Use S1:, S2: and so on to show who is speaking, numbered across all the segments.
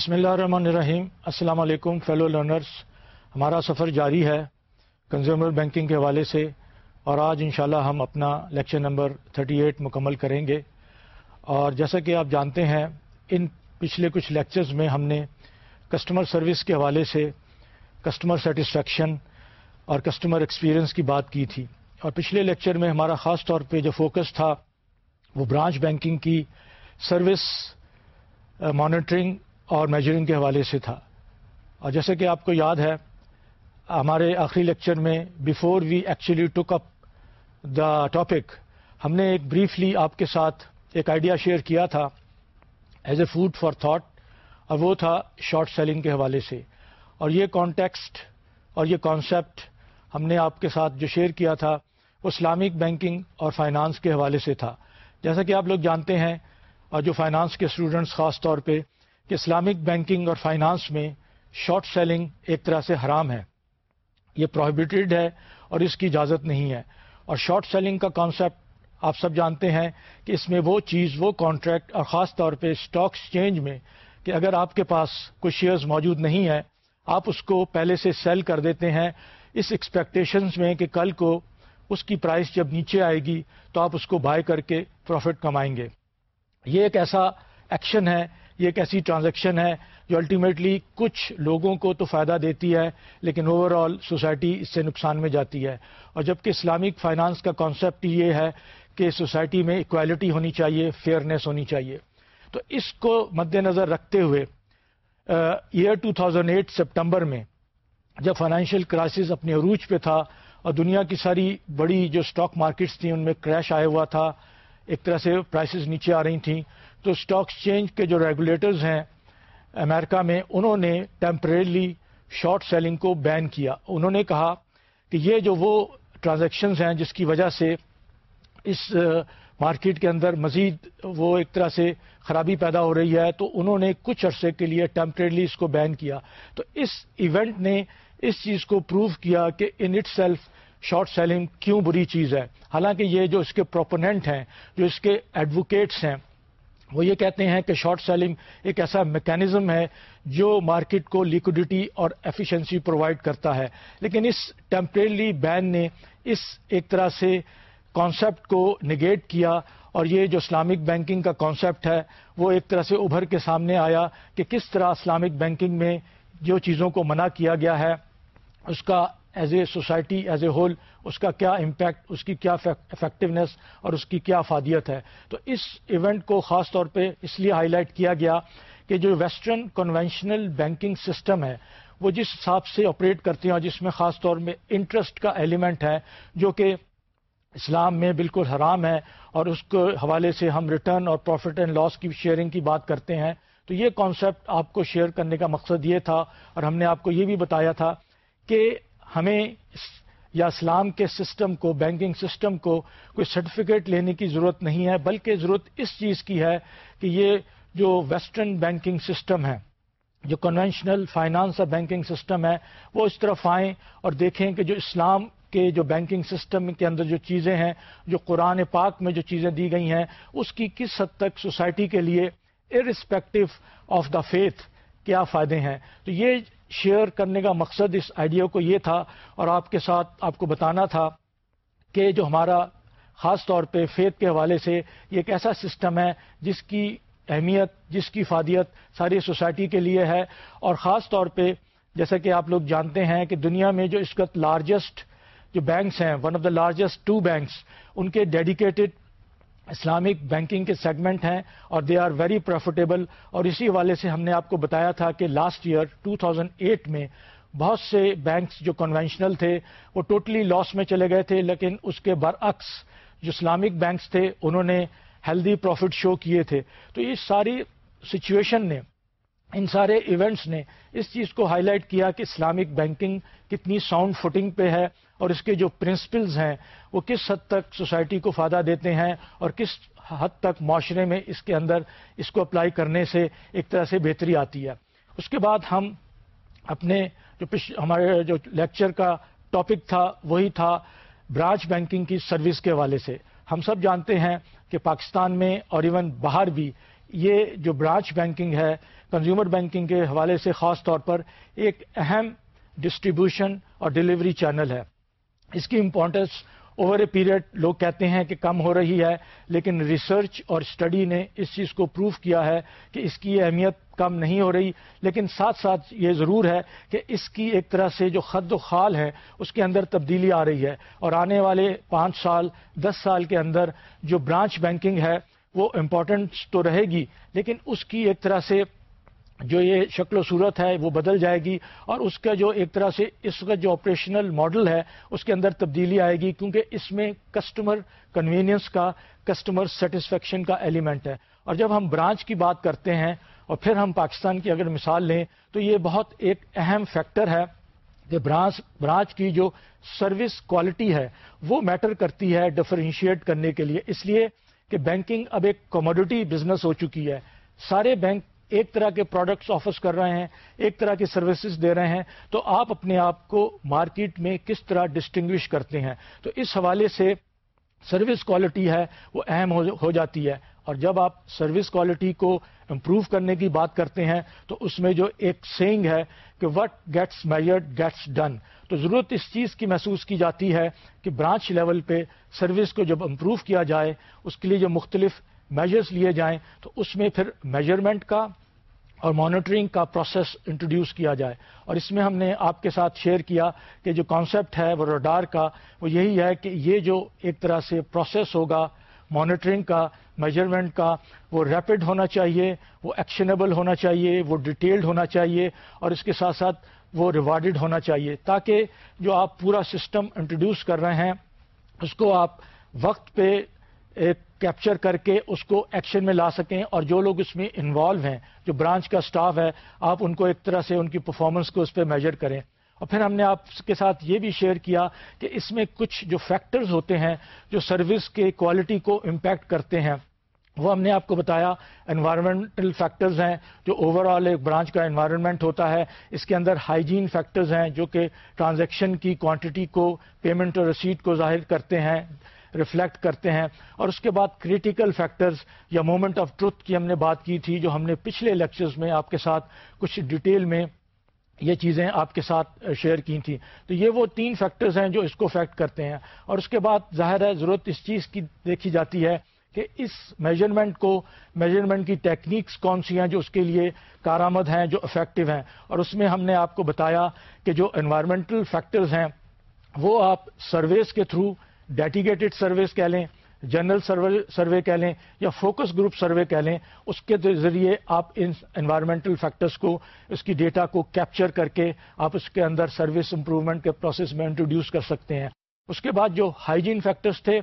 S1: بسم اللہ الرحمن الرحیم۔ السلام علیکم فیلو لرنرز ہمارا سفر جاری ہے کنزیومر بینکنگ کے حوالے سے اور آج انشاءاللہ ہم اپنا لیکچر نمبر 38 مکمل کریں گے۔ اور جیسا کہ آپ جانتے ہیں، ان پچھلے کچھ لیکچرز میں ہم نے کسٹمر سروس کے حوالے سے کسٹمر سیٹسفیکشن اور کسٹمر ایکسپیرئنس کی بات کی تھی۔ اور پچھلے لیکچر میں ہمارا خاص طور پہ جو فوکس تھا، وہ برانچ بینکنگ کی سروس مانیٹرنگ اور میجرنگ کے حوالے سے تھا۔ اور جیسے کہ آپ کو یاد ہے، ہمارے آخری لیکچر میں before we actually took up the topic ہم نے ایک بریفلی آپ کے ساتھ ایک آئیڈیا شیئر کیا تھا as a food for thought اور وہ تھا شارٹ سیلنگ کے حوالے سے۔ اور یہ کانٹیکسٹ اور یہ کانسیپٹ ہم نے آپ کے ساتھ جو شیئر کیا تھا، وہ اسلامک بینکنگ اور فائنانس کے حوالے سے تھا۔ جیسا کہ آپ لوگ جانتے ہیں، اور جو فائنانس کے اسٹوڈنٹس خاص طور پہ کہ اسلامک بینکنگ اور فائنانس میں شارٹ سیلنگ ایک طرح سے حرام ہے۔ یہ پروہیبیٹڈ ہے اور اس کی اجازت نہیں ہے۔ اور شارٹ سیلنگ کا کانسیپٹ آپ سب جانتے ہیں کہ اس میں وہ چیز، وہ کانٹریکٹ اور خاص طور پہ اسٹاک ایکسچینج میں کہ اگر آپ کے پاس کوئی شیئرز موجود نہیں ہے آپ اس کو پہلے سے سیل کر دیتے ہیں۔ اس ایکسپیکٹیشنز میں کہ کل کو اس کی پرائس جب نیچے آئے گی تو آپ اس کو بائی کر کے پروفٹ کمائیں گے۔ یہ ایک ایسا ایکشن ہے یہ ایک ایسی ٹرانزیکشن ہے جو الٹیمیٹلی کچھ لوگوں کو تو فائدہ دیتی ہے، لیکن اوور آل سوسائٹی اس سے نقصان میں جاتی ہے۔ اور جبکہ اسلامک فائنانس کا کانسیپٹ یہ ہے کہ سوسائٹی میں اکوالٹی ہونی چاہیے فیئرنیس ہونی چاہیے۔ تو اس کو مد نظر رکھتے ہوئے ایئر 2008 سپٹمبر میں جب فائنینشیل کرائسس اپنے عروج پہ تھا اور دنیا کی ساری بڑی جو اسٹاک مارکیٹس تھیں، ان میں کریش آیا ہوا تھا، ایک طرح سے پرائسز نیچے آ رہی تھیں۔ تو اسٹاک ایکسچینج کے جو ریگولیٹرز ہیں امریکہ میں انہوں نے ٹیمپریرلی شارٹ سیلنگ کو بین کیا۔ انہوں نے کہا کہ یہ جو وہ ٹرانزیکشنز ہیں جس کی وجہ سے اس مارکیٹ کے اندر مزید وہ ایک طرح سے خرابی پیدا ہو رہی ہے، تو انہوں نے کچھ عرصے کے لیے ٹیمپریرلی اس کو بین کیا۔ تو اس ایونٹ نے اس چیز کو پروو کیا کہ in itself short selling کیوں بری چیز ہے۔ حالانکہ یہ جو اس کے پروپوننٹ ہیں، جو اس کے ایڈوکیٹس ہیں وہ یہ کہتے ہیں کہ شارٹ سیلنگ ایک ایسا میکینزم ہے جو مارکیٹ کو لیکوڈیٹی اور ایفیشنسی پرووائڈ کرتا ہے۔ لیکن اس ٹیمپریلی بین نے اس ایک طرح سے کانسیپٹ کو نگیٹ کیا اور یہ جو اسلامک بینکنگ کا کانسیپٹ ہے وہ ایک طرح سے ابھر کے سامنے آیا کہ کس طرح اسلامک بینکنگ میں جو چیزوں کو منع کیا گیا ہے، اس کا as a society as a whole اس کا کیا امپیکٹ اس کی کیا افیکٹونیس اور اس کی کیا افادیت ہے تو اس ایونٹ کو خاص طور پہ اس لیے ہائی لائٹ کیا گیا کہ جو ویسٹرن کنونشنل بینکنگ سسٹم ہے وہ جس حساب سے آپریٹ کرتی ہیں اور جس میں خاص طور میں انٹرسٹ کا ایلیمنٹ ہے جو کہ اسلام میں بالکل حرام ہے اور اس کے حوالے سے ہم ریٹرن اور پروفٹ اینڈ لاس کی شیئرنگ کی بات کرتے ہیں. تو یہ کانسیپٹ آپ کو شیئر کرنے کا مقصد یہ تھا اور ہم نے آپ کو یہ بھی بتایا تھا کہ ہمیں یا اسلام کے سسٹم کو، بینکنگ سسٹم کو کوئی سرٹیفکیٹ لینے کی ضرورت نہیں ہے، بلکہ ضرورت اس چیز کی ہے کہ یہ جو ویسٹرن بینکنگ سسٹم ہے، جو کنونشنل فائنانس اور بینکنگ سسٹم ہے، وہ اس طرف آئیں اور دیکھیں کہ جو اسلام کے جو بینکنگ سسٹم کے اندر جو چیزیں ہیں، جو قرآن پاک میں جو چیزیں دی گئی ہیں، اس کی کس حد تک سوسائٹی کے لیے ارسپیکٹو آف دا فیتھ کیا فائدے ہیں؟ تو یہ شیئر کرنے کا مقصد اس آئیڈیا کو یہ تھا اور آپ کے ساتھ آپ کو بتانا تھا کہ جو ہمارا خاص طور پہ فیت کے حوالے سے یہ ایک ایسا سسٹم ہے جس کی اہمیت، جس کی فادیت ساری سوسائٹی کے لیے ہے اور خاص طور پہ جیسا کہ آپ لوگ جانتے ہیں کہ دنیا میں جو اس وقت لارجسٹ جو بینکس ہیں one of the largest two banks ان کے ڈیڈیکیٹڈ اسلامک بینکنگ کے سیگمنٹ ہیں اور دے آر ویری پروفیٹیبل اور اسی حوالے سے ہم نے آپ کو بتایا تھا کہ لاسٹ ایئر 2008 میں بہت سے بینکس جو کنونشنل تھے وہ ٹوٹلی لاس میں چلے گئے تھے، لیکن اس کے برعکس جو اسلامک بینکس تھے، انہوں نے ہیلدی پروفٹ شو کیے تھے۔ تو یہ ساری سچویشن نے ان سارے ایونٹس نے اس چیز کو ہائی لائٹ کیا کہ اسلامک بینکنگ کتنی ساؤنڈ فوٹنگ پہ ہے اور اس کے جو پرنسپلز ہیں وہ کس حد تک سوسائٹی کو فائدہ دیتے ہیں اور کس حد تک معاشرے میں اس کے اندر اس کو اپلائی کرنے سے ایک طرح سے بہتری آتی ہے۔ اس کے بعد ہم اپنے جو ہمارے جو لیکچر کا ٹاپک تھا، وہی تھا برانچ بینکنگ کی سروس کے حوالے سے۔ ہم سب جانتے ہیں کہ پاکستان میں اور ایون باہر بھی یہ جو برانچ بینکنگ ہے کنزیومر بینکنگ کے حوالے سے خاص طور پر ایک اہم ڈسٹریبیوشن اور ڈلیوری چینل ہے۔ اس کی امپورٹنس اوور اے پیریڈ لوگ کہتے ہیں کہ کم ہو رہی ہے، لیکن ریسرچ اور اسٹڈی نے اس چیز کو پروف کیا ہے کہ اس کی اہمیت کم نہیں ہو رہی۔ لیکن ساتھ ساتھ یہ ضرور ہے کہ اس کی ایک طرح سے جو خد و خال ہے، اس کے اندر تبدیلی آ رہی ہے۔ اور آنے والے پانچ سال، دس سال کے اندر جو برانچ بینکنگ ہے وہ امپورٹنٹ تو رہے گی، لیکن اس کی ایک طرح سے جو یہ شکل و صورت ہے، وہ بدل جائے گی اور اس کا جو ایک طرح سے اس کا جو آپریشنل ماڈل ہے، اس کے اندر تبدیلی آئے گی، کیونکہ اس میں کسٹمر کنوینئنس کا کسٹمر سیٹسفیکشن کا ایلیمنٹ ہے۔ اور جب ہم برانچ کی بات کرتے ہیں اور پھر ہم پاکستان کی اگر مثال لیں، تو یہ بہت ایک اہم فیکٹر ہے کہ برانچ برانچ کی جو سروس کوالٹی ہے، وہ میٹر کرتی ہے ڈفرینشیٹ کرنے کے لیے۔ اس لیے کہ بینکنگ اب ایک کموڈٹی بزنس ہو چکی ہے۔ سارے بینک ایک طرح کے پروڈکٹس آفرس کر رہے ہیں، ایک طرح کی سروسز دے رہے ہیں۔ تو آپ اپنے آپ کو مارکیٹ میں کس طرح ڈسٹنگوش کرتے ہیں؟ تو اس حوالے سے سروس کوالٹی ہے، وہ اہم ہو جاتی ہے۔ اور جب آپ سروس کوالٹی کو امپروو کرنے کی بات کرتے ہیں، تو اس میں جو ایک سینگ ہے کہ what gets measured gets done تو ضرورت اس چیز کی محسوس کی جاتی ہے کہ برانچ لیول پہ سروس کو جب امپروو کیا جائے، اس کے لیے جو مختلف میجرز لیے جائیں، تو اس میں پھر میجرمنٹ کا اور مانیٹرنگ کا پروسیس انٹروڈیوس کیا جائے۔ اور اس میں ہم نے آپ کے ساتھ شیئر کیا کہ جو کانسیپٹ ہے، وہ رڈار کا، وہ یہی ہے کہ یہ جو ایک طرح سے پروسیس ہوگا مانیٹرنگ کا میجرمنٹ کا، وہ ریپڈ ہونا چاہیے، وہ ایکشنیبل ہونا چاہیے، وہ ڈیٹیلڈ ہونا چاہیے اور اس کے ساتھ ساتھ وہ ریوارڈڈ ہونا چاہیے تاکہ جو آپ پورا سسٹم انٹروڈیوس کر رہے ہیں، اس کو آپ وقت پہ کیپچر کر کے اس کو ایکشن میں لا سکیں اور جو لوگ اس میں انوالو ہیں، جو برانچ کا سٹاف ہے، آپ ان کو ایک طرح سے ان کی پرفارمنس کو اس پہ میجر کریں۔ اور پھر ہم نے آپ کے ساتھ یہ بھی شیئر کیا کہ اس میں کچھ جو فیکٹرز ہوتے ہیں جو سروس کے کوالٹی کو امپیکٹ کرتے ہیں، وہ ہم نے آپ کو بتایا۔ انوائرمنٹل فیکٹرز ہیں جو اوور آل ایک برانچ کا انوائرمنٹ ہوتا ہے۔ اس کے اندر ہائیجین فیکٹرز ہیں جو کہ ٹرانزیکشن کی کوانٹٹی کو پیمنٹ اور رسیٹ کو ظاہر کرتے ہیں ریفلیکٹ کرتے ہیں۔ اور اس کے بعد کریٹیکل فیکٹرز یا مومنٹ آف ٹروتھ کی ہم نے بات کی تھی، جو ہم نے پچھلے لیکچرز میں آپ کے ساتھ کچھ ڈیٹیل میں یہ چیزیں آپ کے ساتھ شیئر کی تھیں۔ تو یہ وہ تین فیکٹرز ہیں جو اس کو افیکٹ کرتے ہیں۔ اور اس کے بعد ظاہر ہے ضرورت اس چیز کی دیکھی جاتی ہے کہ اس میجرمنٹ کو میجرمنٹ کی ٹیکنیکس کون سی ہیں جو اس کے لیے کارآمد ہیں، جو افیکٹو ہیں۔ اور اس میں ہم نے آپ کو بتایا کہ جو انوائرمنٹل فیکٹرز ہیں، وہ آپ سرویز کے تھرو ڈیٹیگیٹڈ سروس کہہ لیں۔ جنرل سروے سروے کہہ لیں یا فوکس گروپ سروے کہہ لیں، اس کے ذریعے آپ ان انوائرمنٹل فیکٹرز کو، اس کی ڈیٹا کو کیپچر کر کے آپ اس کے اندر سروس امپروومنٹ کے پروسیس میں انٹروڈیوس کر سکتے ہیں۔ اس کے بعد جو ہائیجین فیکٹرز تھے،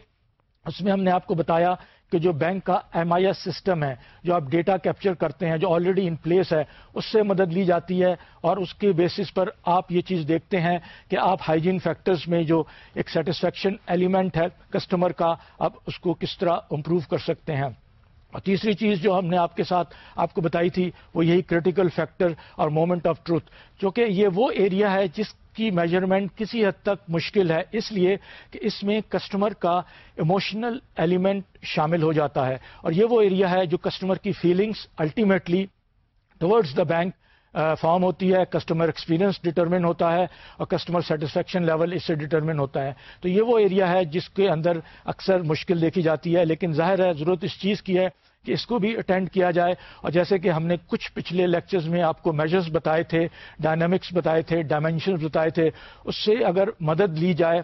S1: اس میں ہم نے آپ کو بتایا کہ جو بینک کا ایم آئی ایس سسٹم ہے، جو آپ ڈیٹا کیپچر کرتے ہیں، جو آلریڈی ان پلیس ہے، اس سے مدد لی جاتی ہے اور اس کے بیسس پر آپ یہ چیز دیکھتے ہیں کہ آپ ہائیجین فیکٹرز میں جو ایک سیٹسفیکشن ایلیمنٹ ہے کسٹمر کا، آپ اس کو کس طرح امپروو کر سکتے ہیں۔ اور تیسری چیز جو ہم نے آپ کے ساتھ آپ کو بتائی تھی، وہ یہی کریٹیکل فیکٹر اور مومنٹ آف ٹروتھ چونکہ یہ وہ ایریا ہے جس کی میجرمنٹ کسی حد تک مشکل ہے، اس لیے کہ اس میں کسٹمر کا ایموشنل ایلیمنٹ شامل ہو جاتا ہے۔ اور یہ وہ ایریا ہے جو کسٹمر کی feelings ultimately towards the bank form ہوتی ہے کسٹمر ایکسپیرینس ڈٹرمن ہوتا ہے اور کسٹمر سیٹسفیکشن لیول اس سے ڈٹرمن ہوتا ہے۔ تو یہ وہ ایریا ہے جس کے اندر اکثر مشکل دیکھی جاتی ہے، لیکن ظاہر ہے ضرورت اس چیز کی ہے کہ اس کو بھی اٹینڈ کیا جائے۔ اور جیسے کہ ہم نے کچھ پچھلے لیکچرز میں آپ کو میجرز بتائے تھے ڈائنامکس بتائے تھے ڈائمینشنز بتائے تھے، اس سے اگر مدد لی جائے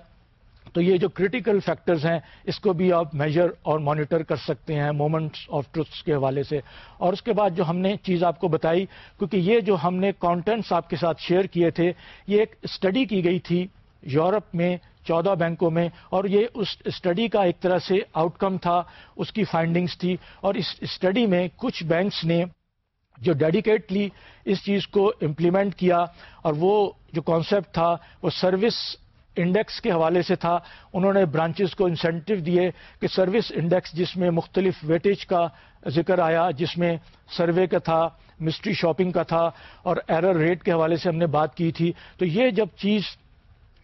S1: تو یہ جو کریٹیکل فیکٹرز ہیں، اس کو بھی آپ میجر اور مانیٹر کر سکتے ہیں مومنٹس آف ٹروتھس کے حوالے سے۔ اور اس کے بعد جو ہم نے چیز آپ کو بتائی، کیونکہ یہ جو ہم نے کانٹینٹس آپ کے ساتھ شیئر کیے تھے، یہ ایک اسٹڈی کی گئی تھی یورپ میں، چودہ بینکوں میں، اور یہ اس اسٹڈی کا ایک طرح سے آؤٹ کم تھا، اس کی فائنڈنگز تھی۔ اور اس اسٹڈی میں کچھ بینکس نے جو ڈیڈیکیٹلی اس چیز کو امپلیمنٹ کیا، اور وہ جو کانسیپٹ تھا، وہ سروس انڈیکس کے حوالے سے تھا۔ انہوں نے برانچز کو انسینٹو دیے کہ سروس انڈیکس جس میں مختلف ویٹیج کا ذکر آیا، جس میں سروے کا تھا، مسٹری شاپنگ کا تھا اور ایرر ریٹ کے حوالے سے ہم نے بات کی تھی۔ تو یہ جب چیز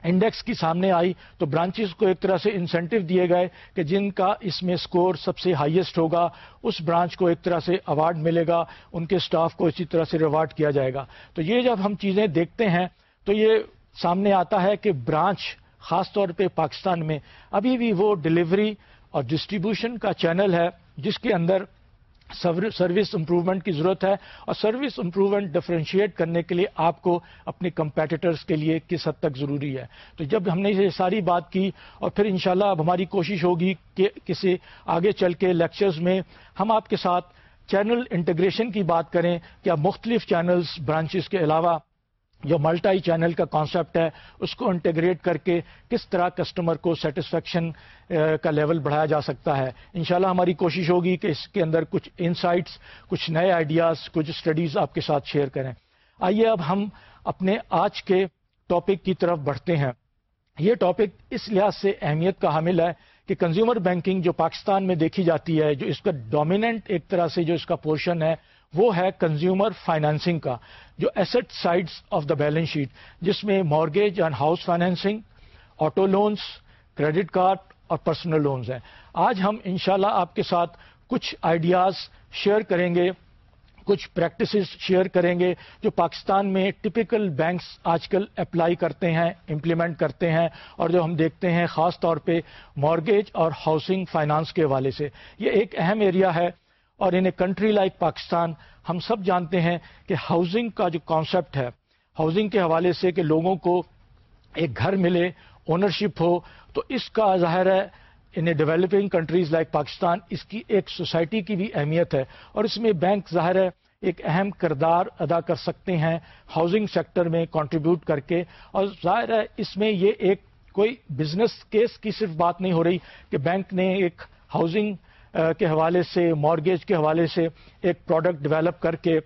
S1: انڈیکس کی سامنے آئی تو برانچز کو ایک طرح سے انسینٹو دیے گئے کہ جن کا اس میں سکور سب سے ہائیسٹ ہوگا، اس برانچ کو ایک طرح سے اوارڈ ملے گا، ان کے سٹاف کو اسی طرح سے ریوارڈ کیا جائے گا۔ تو یہ جب ہم چیزیں دیکھتے ہیں تو یہ سامنے آتا ہے کہ برانچ خاص طور پہ پاکستان میں ابھی بھی وہ ڈلیوری اور ڈسٹریبیوشن کا چینل ہے جس کے اندر سروس امپروومنٹ کی ضرورت ہے اور سروس امپروومنٹ ڈفرینشیٹ کرنے کے لیے آپ کو اپنے کمپیٹیٹرز کے لیے کس حد تک ضروری ہے۔ تو جب ہم نے یہ ساری بات کی اور پھر انشاءاللہ اب ہماری کوشش ہوگی کہ کسی آگے چل کے لیکچرز میں ہم آپ کے ساتھ چینل انٹیگریشن کی بات کریں کیا مختلف چینلز برانچز کے علاوہ جو ملٹائی چینل کا کانسیپٹ ہے، اس کو انٹیگریٹ کر کے کس طرح کسٹمر کو سیٹسفیکشن کا لیول بڑھایا جا سکتا ہے۔ انشاءاللہ ہماری کوشش ہوگی کہ اس کے اندر کچھ انسائٹس کچھ نئے آئیڈیاز کچھ اسٹڈیز آپ کے ساتھ شیئر کریں۔ آئیے اب ہم اپنے آج کے ٹاپک کی طرف بڑھتے ہیں۔ یہ ٹاپک اس لحاظ سے اہمیت کا حامل ہے کہ کنزیومر بینکنگ جو پاکستان میں دیکھی جاتی ہے، جو اس کا ڈومیننٹ ایک طرح سے جو اس کا پورشن ہے وہ ہے کنزیومر فائنانسنگ کا، جو asset sides of the balance sheet جس میں mortgage and house financing auto loans credit card اور پرسنل لونز ہیں۔ آج ہم انشاءاللہ اللہ آپ کے ساتھ کچھ آئیڈیاز شیئر کریں گے، کچھ پریکٹسز شیئر کریں گے، جو پاکستان میں ٹپیکل بینکس آج کل اپلائی کرتے ہیں امپلیمنٹ کرتے ہیں اور جو ہم دیکھتے ہیں خاص طور پہ مارگیج اور ہاؤسنگ فائنانس کے حوالے سے۔ یہ ایک اہم ایریا ہے۔ اور in a country like Pakistan ہم سب جانتے ہیں کہ ہاؤسنگ کا جو کانسیپٹ ہے ہاؤسنگ کے حوالے سے کہ لوگوں کو ایک گھر ملے اونرشپ ہو، تو اس کا ظاہر ہے in a developing countries like Pakistan اس کی ایک سوسائٹی کی بھی اہمیت ہے اور اس میں بینک ظاہر ہے ایک اہم کردار ادا کر سکتے ہیں ہاؤسنگ سیکٹر میں کنٹریبیوٹ کر کے اور ظاہر ہے اس میں یہ ایک کوئی بزنس کیس کی صرف بات نہیں ہو رہی کہ بینک نے ایک ہاؤسنگ کے حوالے سے مارگیج کے حوالے سے ایک پروڈکٹ ڈیولپ کر کے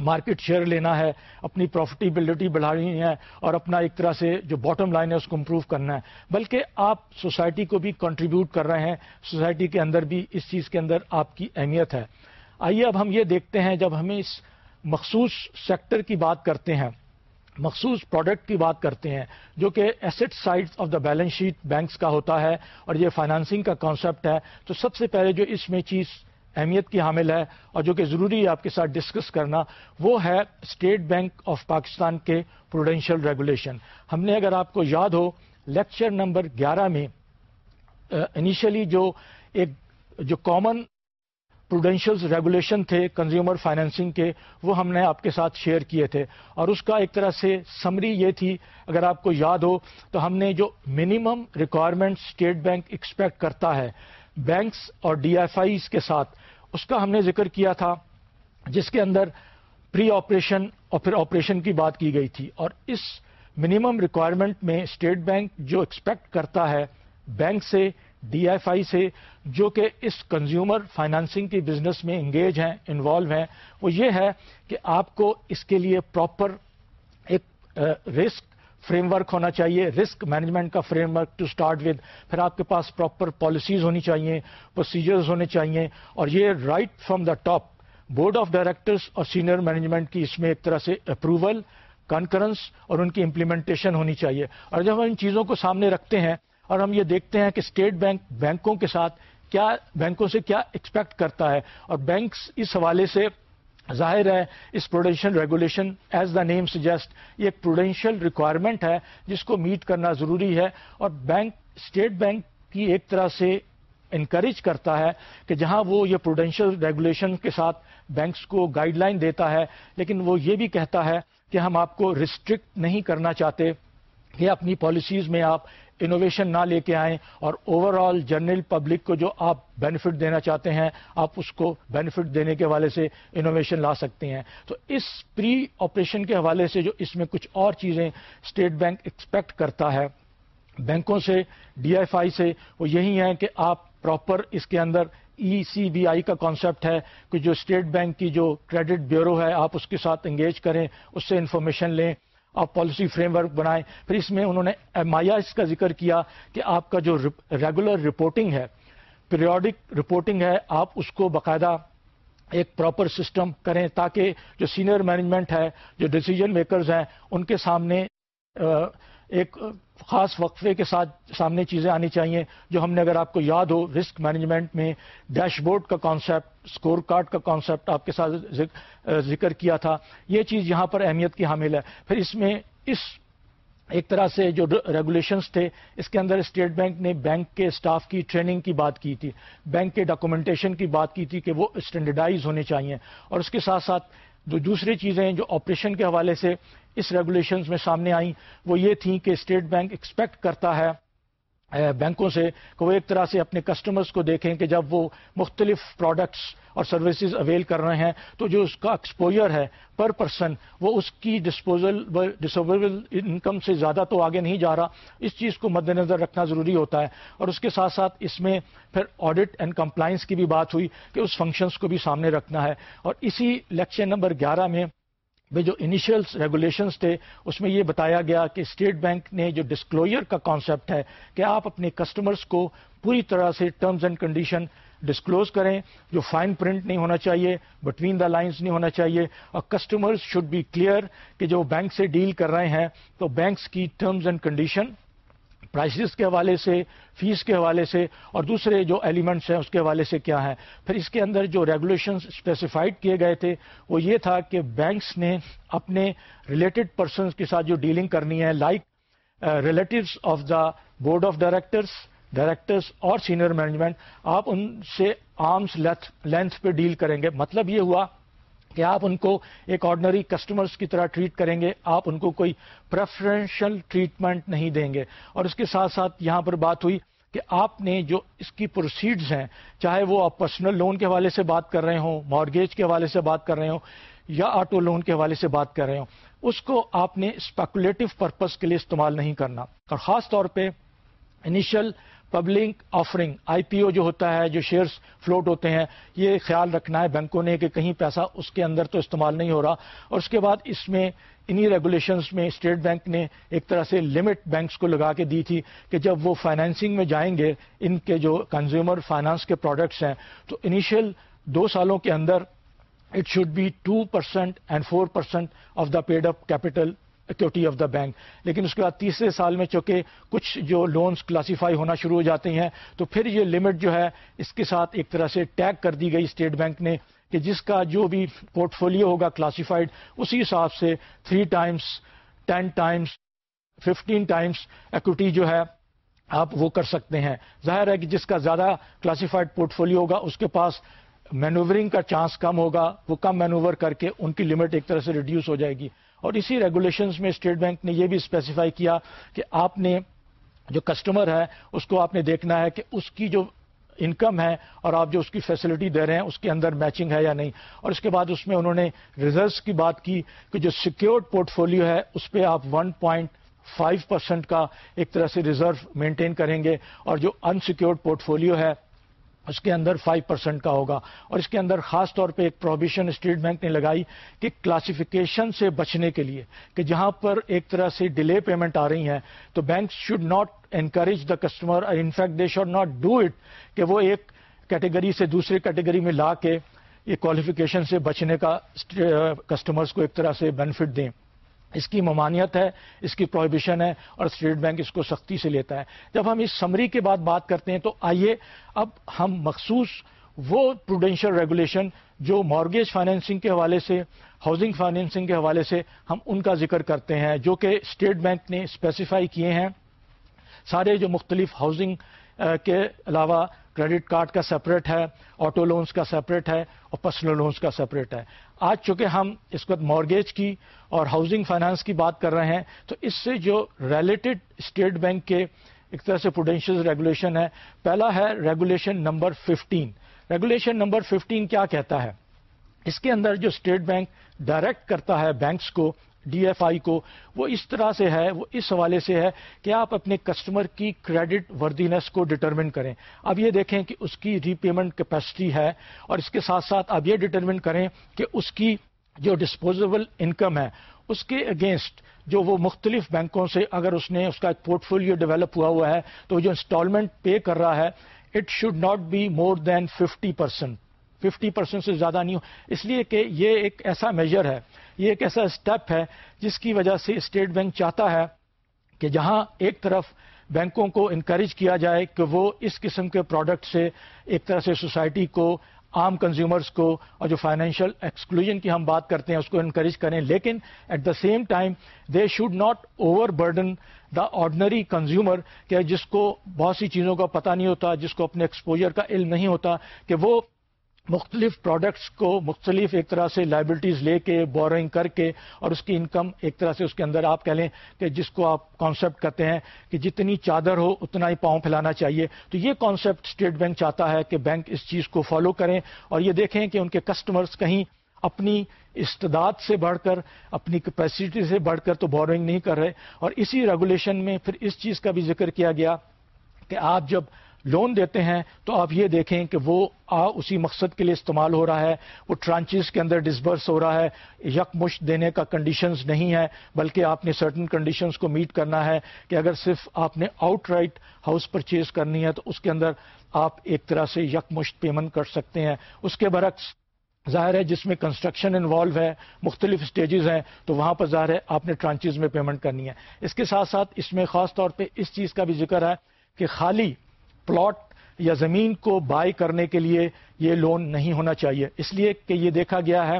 S1: مارکیٹ شیئر لینا ہے، اپنی پروفیٹیبلٹی بڑھانی ہے اور اپنا ایک طرح سے جو باٹم لائن ہے، اس کو امپروو کرنا ہے۔ بلکہ آپ سوسائٹی کو بھی کنٹریبیوٹ کر رہے ہیں سوسائٹی کے اندر بھی اس چیز کے اندر آپ کی اہمیت ہے۔ آئیے اب ہم یہ دیکھتے ہیں، جب ہمیں اس مخصوص سیکٹر کی بات کرتے ہیں۔ مخصوص پروڈکٹ کی بات کرتے ہیں، جو کہ asset side of the balance sheet banks کا ہوتا ہے اور یہ فائنانسنگ کا کانسیپٹ ہے۔ تو سب سے پہلے جو اس میں چیز اہمیت کی حامل ہے اور جو کہ ضروری ہے آپ کے ساتھ ڈسکس کرنا، وہ ہے اسٹیٹ بینک آف پاکستان کے پروڈینشیل ریگولیشن ہم نے اگر آپ کو یاد ہو لیکچر نمبر گیارہ میں انیشلی جو ایک، جو کامن پروڈینشیل ریگولیشن تھے کنزیومر فائنینسنگ کے، وہ ہم نے آپ کے ساتھ شیئر کیے تھے۔ اور اس کا ایک طرح سے سمری یہ تھی، اگر آپ کو یاد ہو، تو ہم نے جو minimum requirement state bank expect کرتا ہے، بینکس اور ڈی ایف آئیز کے ساتھ، اس کا ہم نے ذکر کیا تھا، جس کے اندر پری آپریشن اور پھر آپریشن کی بات کی گئی تھی۔ اور اس منیمم ریکوائرمنٹ میں اسٹیٹ بینک جو ایکسپیکٹ کرتا ہے بینک سے ڈی ایف آئی سے جو کہ اس کنزیومر فائنانسنگ کی بزنس میں انگیج ہیں انوالو ہیں، وہ یہ ہے کہ آپ کو اس کے لیے پراپر ایک رسک فریم ورک ہونا چاہیے رسک مینجمنٹ کا framework to start with پھر آپ کے پاس پراپر پالیسیز ہونی چاہیے پروسیجرز ہونے چاہیے اور یہ right from the top board of directors اور سینئر مینجمنٹ کی اس میں ایک طرح سے اپروول کنکرنس اور ان کی امپلیمنٹیشن ہونی چاہیے. اور جب ہم ان چیزوں کو سامنے رکھتے ہیں اور ہم یہ دیکھتے ہیں کہ اسٹیٹ بینک بینکوں کے ساتھ کیا بینکوں سے کیا ایکسپیکٹ کرتا ہے اور بینکس اس حوالے سے ظاہر ہے اس prudential regulation as the name suggest یہ ایک پروڈینشیل ریکوائرمنٹ ہے جس کو میٹ کرنا ضروری ہے اور بینک اسٹیٹ بینک کی ایک طرح سے انکریج کرتا ہے کہ جہاں وہ یہ پروڈینشیل ریگولیشن کے ساتھ بینکس کو گائیڈ لائن دیتا ہے لیکن وہ یہ بھی کہتا ہے کہ ہم آپ کو ریسٹرکٹ نہیں کرنا چاہتے کہ اپنی پالیسیز میں آپ انوویشن نہ لے کے آئیں اور اوور آل جنرل پبلک کو جو آپ بینیفٹ دینا چاہتے ہیں، آپ اس کو بینیفٹ دینے کے حوالے سے انوویشن لا سکتے ہیں۔ تو اس پری آپریشن کے حوالے سے جو اس میں کچھ اور چیزیں اسٹیٹ بینک ایکسپیکٹ کرتا ہے، بینکوں سے ڈی ایف آئی سے، وہ یہی ہیں کہ آپ پراپر اس کے اندر ای سی بی آئی کا کانسیپٹ ہے کہ جو اسٹیٹ بینک کی جو کریڈٹ بیورو ہے، آپ اس کے ساتھ انگیج کریں، اس سے انفارمیشن لیں۔ آپ پالیسی فریم ورک بنائیں۔ پھر اس میں انہوں نے ایم آئی آئی کا ذکر کیا کہ آپ کا جو ریگولر رپورٹنگ ہے پیریوڈک رپورٹنگ ہے، آپ اس کو باقاعدہ ایک پراپر سسٹم کریں تاکہ جو سینئر مینجمنٹ ہے، جو ڈیسیجن میکرز ہیں، ان کے سامنے ایک خاص وقفے کے ساتھ سامنے چیزیں آنی چاہیے جو ہم نے اگر آپ کو یاد ہو رسک مینجمنٹ میں ڈیش بورڈ کا کانسیپٹ اسکور کارڈ کا کانسیپٹ آپ کے ساتھ ذکر کیا تھا۔ یہ چیز یہاں پر اہمیت کی حامل ہے۔ پھر اس میں اس ایک طرح سے جو ریگولیشنز تھے، اس کے اندر اسٹیٹ بینک نے بینک کے اسٹاف کی ٹریننگ کی بات کی تھی۔ بینک کے ڈاکومنٹیشن کی بات کی تھی کہ وہ اسٹینڈرڈائز ہونے چاہیے۔ اور اس کے ساتھ ساتھ جو دوسری چیزیں جو آپریشن کے حوالے سے اس ریگولیشنز میں سامنے آئیں، وہ یہ تھیں کہ اسٹیٹ بینک ایکسپیکٹ کرتا ہے بینکوں سے کہ وہ ایک طرح سے اپنے کسٹمرز کو دیکھیں کہ جب وہ مختلف پروڈکٹس اور سروسز اویل کر رہے ہیں، تو جو اس کا ایکسپوئر ہے پر پرسن وہ اس کی ڈسپوزل ڈسوزیبل انکم سے زیادہ تو آگے نہیں جا رہا۔ اس چیز کو مد نظر رکھنا ضروری ہوتا ہے۔ اور اس کے ساتھ ساتھ اس میں پھر آڈٹ اینڈ کمپلائنس کی بھی بات ہوئی کہ اس فنکشنز کو بھی سامنے رکھنا ہے۔ اور اسی لیکچر نمبر گیارہ میں میں جو انیشیل ریگولیشنز تھے، اس میں یہ بتایا گیا کہ اسٹیٹ بینک نے جو ڈسکلوئر کا کانسیپٹ ہے کہ آپ اپنے کسٹمرز کو پوری طرح سے ٹرمز اینڈ کنڈیشن ڈسکلوز کریں، جو فائن پرنٹ نہیں ہونا چاہیے بٹوین دا لائنز نہیں ہونا چاہیے۔ اور کسٹمرز شوڈ بی کلیئر کہ جو بینک سے ڈیل کر رہے ہیں، تو بینکس کی ٹرمز اینڈ کنڈیشن پرائسز کے حوالے سے فیس کے حوالے سے اور دوسرے جو ایلیمنٹس ہیں اس کے حوالے سے کیا ہے پھر اس کے اندر جو ریگولیشنز اسپیسیفائڈ کیے گئے تھے، وہ یہ تھا کہ بینکس نے اپنے ریلیٹڈ پرسنس کے ساتھ جو ڈیلنگ کرنی ہے like relatives of the board of directors directors اور سینئر مینجمنٹ آپ ان سے آرمس لینتھ پہ ڈیل کریں گے۔ مطلب یہ ہوا کہ آپ ان کو ایک آرڈنری کسٹمرز کی طرح ٹریٹ کریں گے، آپ ان کو کوئی پریفرنشل ٹریٹمنٹ نہیں دیں گے۔ اور اس کے ساتھ ساتھ یہاں پر بات ہوئی کہ آپ نے جو اس کی پروسیڈز ہیں، چاہے وہ آپ پرسنل لون کے حوالے سے بات کر رہے ہوں مارگیج کے حوالے سے بات کر رہے ہوں، یا آٹو لون کے حوالے سے بات کر رہے ہوں، اس کو آپ نے اسپیکولیٹو پرپز کے لیے استعمال نہیں کرنا۔ اور خاص طور پہ initial public offering I P O جو ہوتا ہے، جو شیئرز فلوٹ ہوتے ہیں، یہ خیال رکھنا ہے بینکوں نے کہ کہیں پیسہ اس کے اندر تو استعمال نہیں ہو رہا۔ اور اس کے بعد اس میں انہی ریگولیشنز میں اسٹیٹ بینک نے ایک طرح سے لمٹ بینکس کو لگا کے دی تھی کہ جب وہ فائنینسنگ میں جائیں گے، ان کے جو کنزیومر فائنانس کے پروڈکٹس ہیں، تو انیشیل دو سالوں کے اندر it should be two percent and four percent of the paid up of the bank لیکن اس کے بعد تیسرے سال میں چونکہ کچھ جو لونز کلاسیفائی ہونا شروع ہو جاتے ہیں، تو پھر یہ لمٹ جو ہے، اس کے ساتھ ایک طرح سے ٹیگ کر دی گئی اسٹیٹ بینک نے کہ جس کا جو بھی پورٹ فولیو ہوگا کلاسیفائڈ اسی حساب سے three times ten times fifteen times equity جو ہے آپ وہ کر سکتے ہیں۔ ظاہر ہے کہ جس کا زیادہ کلاسیفائڈ پورٹ فولیو ہوگا، اس کے پاس مینوورنگ کا چانس کم ہوگا، وہ کم مینوور کر کے ان کی لمٹ ایک طرح سے ریڈیوس ہو جائے گی۔ اور اسی ریگولیشنز میں اسٹیٹ بینک نے یہ بھی اسپیسیفائی کیا کہ آپ نے جو کسٹمر ہے، اس کو آپ نے دیکھنا ہے کہ اس کی جو انکم ہے اور آپ جو اس کی فیسلٹی دے رہے ہیں، اس کے اندر میچنگ ہے یا نہیں۔ اور اس کے بعد اس میں انہوں نے ریزلٹس کی بات کی کہ جو سیکورڈ پورٹ فولیو ہے، اس پہ آپ ون پوائنٹ فائیو پرسینٹ کا ایک طرح سے ریزرو مینٹین کریں گے اور جو انسیکیورڈ پورٹ فولیو ہے اس کے اندر فائیو پرسینٹ کا ہوگا اور اس کے اندر خاص طور پہ ایک پروبیشن اسٹیٹ بینک نے لگائی کہ کلاسیفیکیشن سے بچنے کے لیے کہ جہاں پر ایک طرح سے ڈیلے پیمنٹ آ رہی ہیں، تو bank should not encourage the customer in fact they should not do it کہ وہ ایک کیٹیگری سے دوسری کیٹیگری میں لا کے یہ کوالیفیکیشن سے بچنے کا کسٹمرز کو ایک طرح سے بینیفٹ دیں۔ اس کی ممانعت ہے، اس کی پروہیبیشن ہے اور اسٹیٹ بینک اس کو سختی سے لیتا ہے۔ جب ہم اس سمری کے بعد بات کرتے ہیں تو آئیے اب ہم مخصوص وہ پروڈینشیل ریگولیشن جو مارگیج فائنینسنگ کے حوالے سے ہاؤسنگ فائنینسنگ کے حوالے سے ہم ان کا ذکر کرتے ہیں جو کہ اسٹیٹ بینک نے اسپیسیفائی کیے ہیں۔ سارے جو مختلف ہاؤسنگ کے علاوہ کریڈٹ کارڈ کا سپریٹ ہے، آٹو لونز کا سپریٹ ہے اور پرسنل لونز کا سپریٹ ہے۔ آج چونکہ ہم اس وقت مارگیج کی اور ہاؤسنگ فائنانس کی بات کر رہے ہیں، تو اس سے جو ریلیٹڈ اسٹیٹ بینک کے ایک طرح سے پروڈینشیل ریگولیشن ہے، پہلا ہے regulation number fifteen regulation number fifteen کیا کہتا ہے؟ اس کے اندر جو اسٹیٹ بینک ڈائریکٹ کرتا ہے بینکس کو ڈی ایف آئی کو، وہ اس طرح سے ہے، وہ اس حوالے سے ہے کہ آپ اپنے کسٹمر کی کریڈٹ وردینس کو ڈٹرمن کریں۔ اب یہ دیکھیں کہ اس کی ری پیمنٹ کیپیسٹی ہے اور اس کے ساتھ ساتھ آپ یہ ڈٹرمن کریں کہ اس کی جو ڈسپوزیبل انکم ہے، اس کے اگینسٹ جو وہ مختلف بینکوں سے اگر اس نے اس کا ایک پورٹ فولیو ڈیولپ ہوا ہوا ہے تو جو انسٹالمنٹ پے کر رہا ہے it should not be more than fifty percent fifty percent سے زیادہ نہیں ہو۔ اس لیے کہ یہ ایک ایسا میجر ہے، یہ ایک ایسا اسٹیپ ہے جس کی وجہ سے اسٹیٹ بینک چاہتا ہے کہ جہاں ایک طرف بینکوں کو انکریج کیا جائے کہ وہ اس قسم کے پروڈکٹ سے ایک طرح سے سوسائٹی کو، عام کنزیومرز کو اور جو فائنینشیل ایکسکلوژن کی ہم بات کرتے ہیں اس کو انکریج کریں۔ لیکن at the same time they should not overburden the ordinary consumer کہ جس کو بہت سی چیزوں کا پتہ نہیں ہوتا، جس کو اپنے ایکسپوجر کا علم نہیں ہوتا کہ وہ مختلف پروڈکٹس کو مختلف ایک طرح سے لائبلٹیز لے کے بورنگ کر کے اور اس کی انکم ایک طرح سے اس کے اندر آپ کہہ لیں کہ جس کو آپ کانسیپٹ کرتے ہیں کہ جتنی چادر ہو اتنا ہی پاؤں پھیلانا چاہیے۔ تو یہ کانسیپٹ اسٹیٹ بینک چاہتا ہے کہ بینک اس چیز کو فالو کریں اور یہ دیکھیں کہ ان کے کسٹمرز کہیں اپنی استداد سے بڑھ کر اپنی کیپیسٹی سے بڑھ کر تو بورنگ نہیں کر رہے۔ اور اسی ریگولیشن میں پھر اس چیز کا بھی ذکر کیا گیا کہ آپ جب لون دیتے ہیں، تو آپ یہ دیکھیں کہ وہ آ اسی مقصد کے لیے استعمال ہو رہا ہے۔ وہ ٹرانچز کے اندر ڈسبرس ہو رہا ہے۔ یک مشت دینے کا کنڈیشنز نہیں ہے، بلکہ آپ نے سرٹن کنڈیشنز کو میٹ کرنا ہے کہ اگر صرف آپ نے آؤٹ رائٹ ہاؤس پرچیز کرنی ہے، تو اس کے اندر آپ ایک طرح سے یک مشت پیمنٹ کر سکتے ہیں۔ اس کے برعکس ظاہر ہے، جس میں کنسٹرکشن انوالو ہے، مختلف سٹیجز ہیں، تو وہاں پر ظاہر ہے آپ نے ٹرانچز میں پیمنٹ کرنی ہے۔ اس کے ساتھ ساتھ اس میں خاص طور پہ اس چیز کا بھی ذکر ہے کہ خالی پلاٹ یا زمین کو بائی کرنے کے لیے یہ لون نہیں ہونا چاہیے۔ اس لیے کہ یہ دیکھا گیا ہے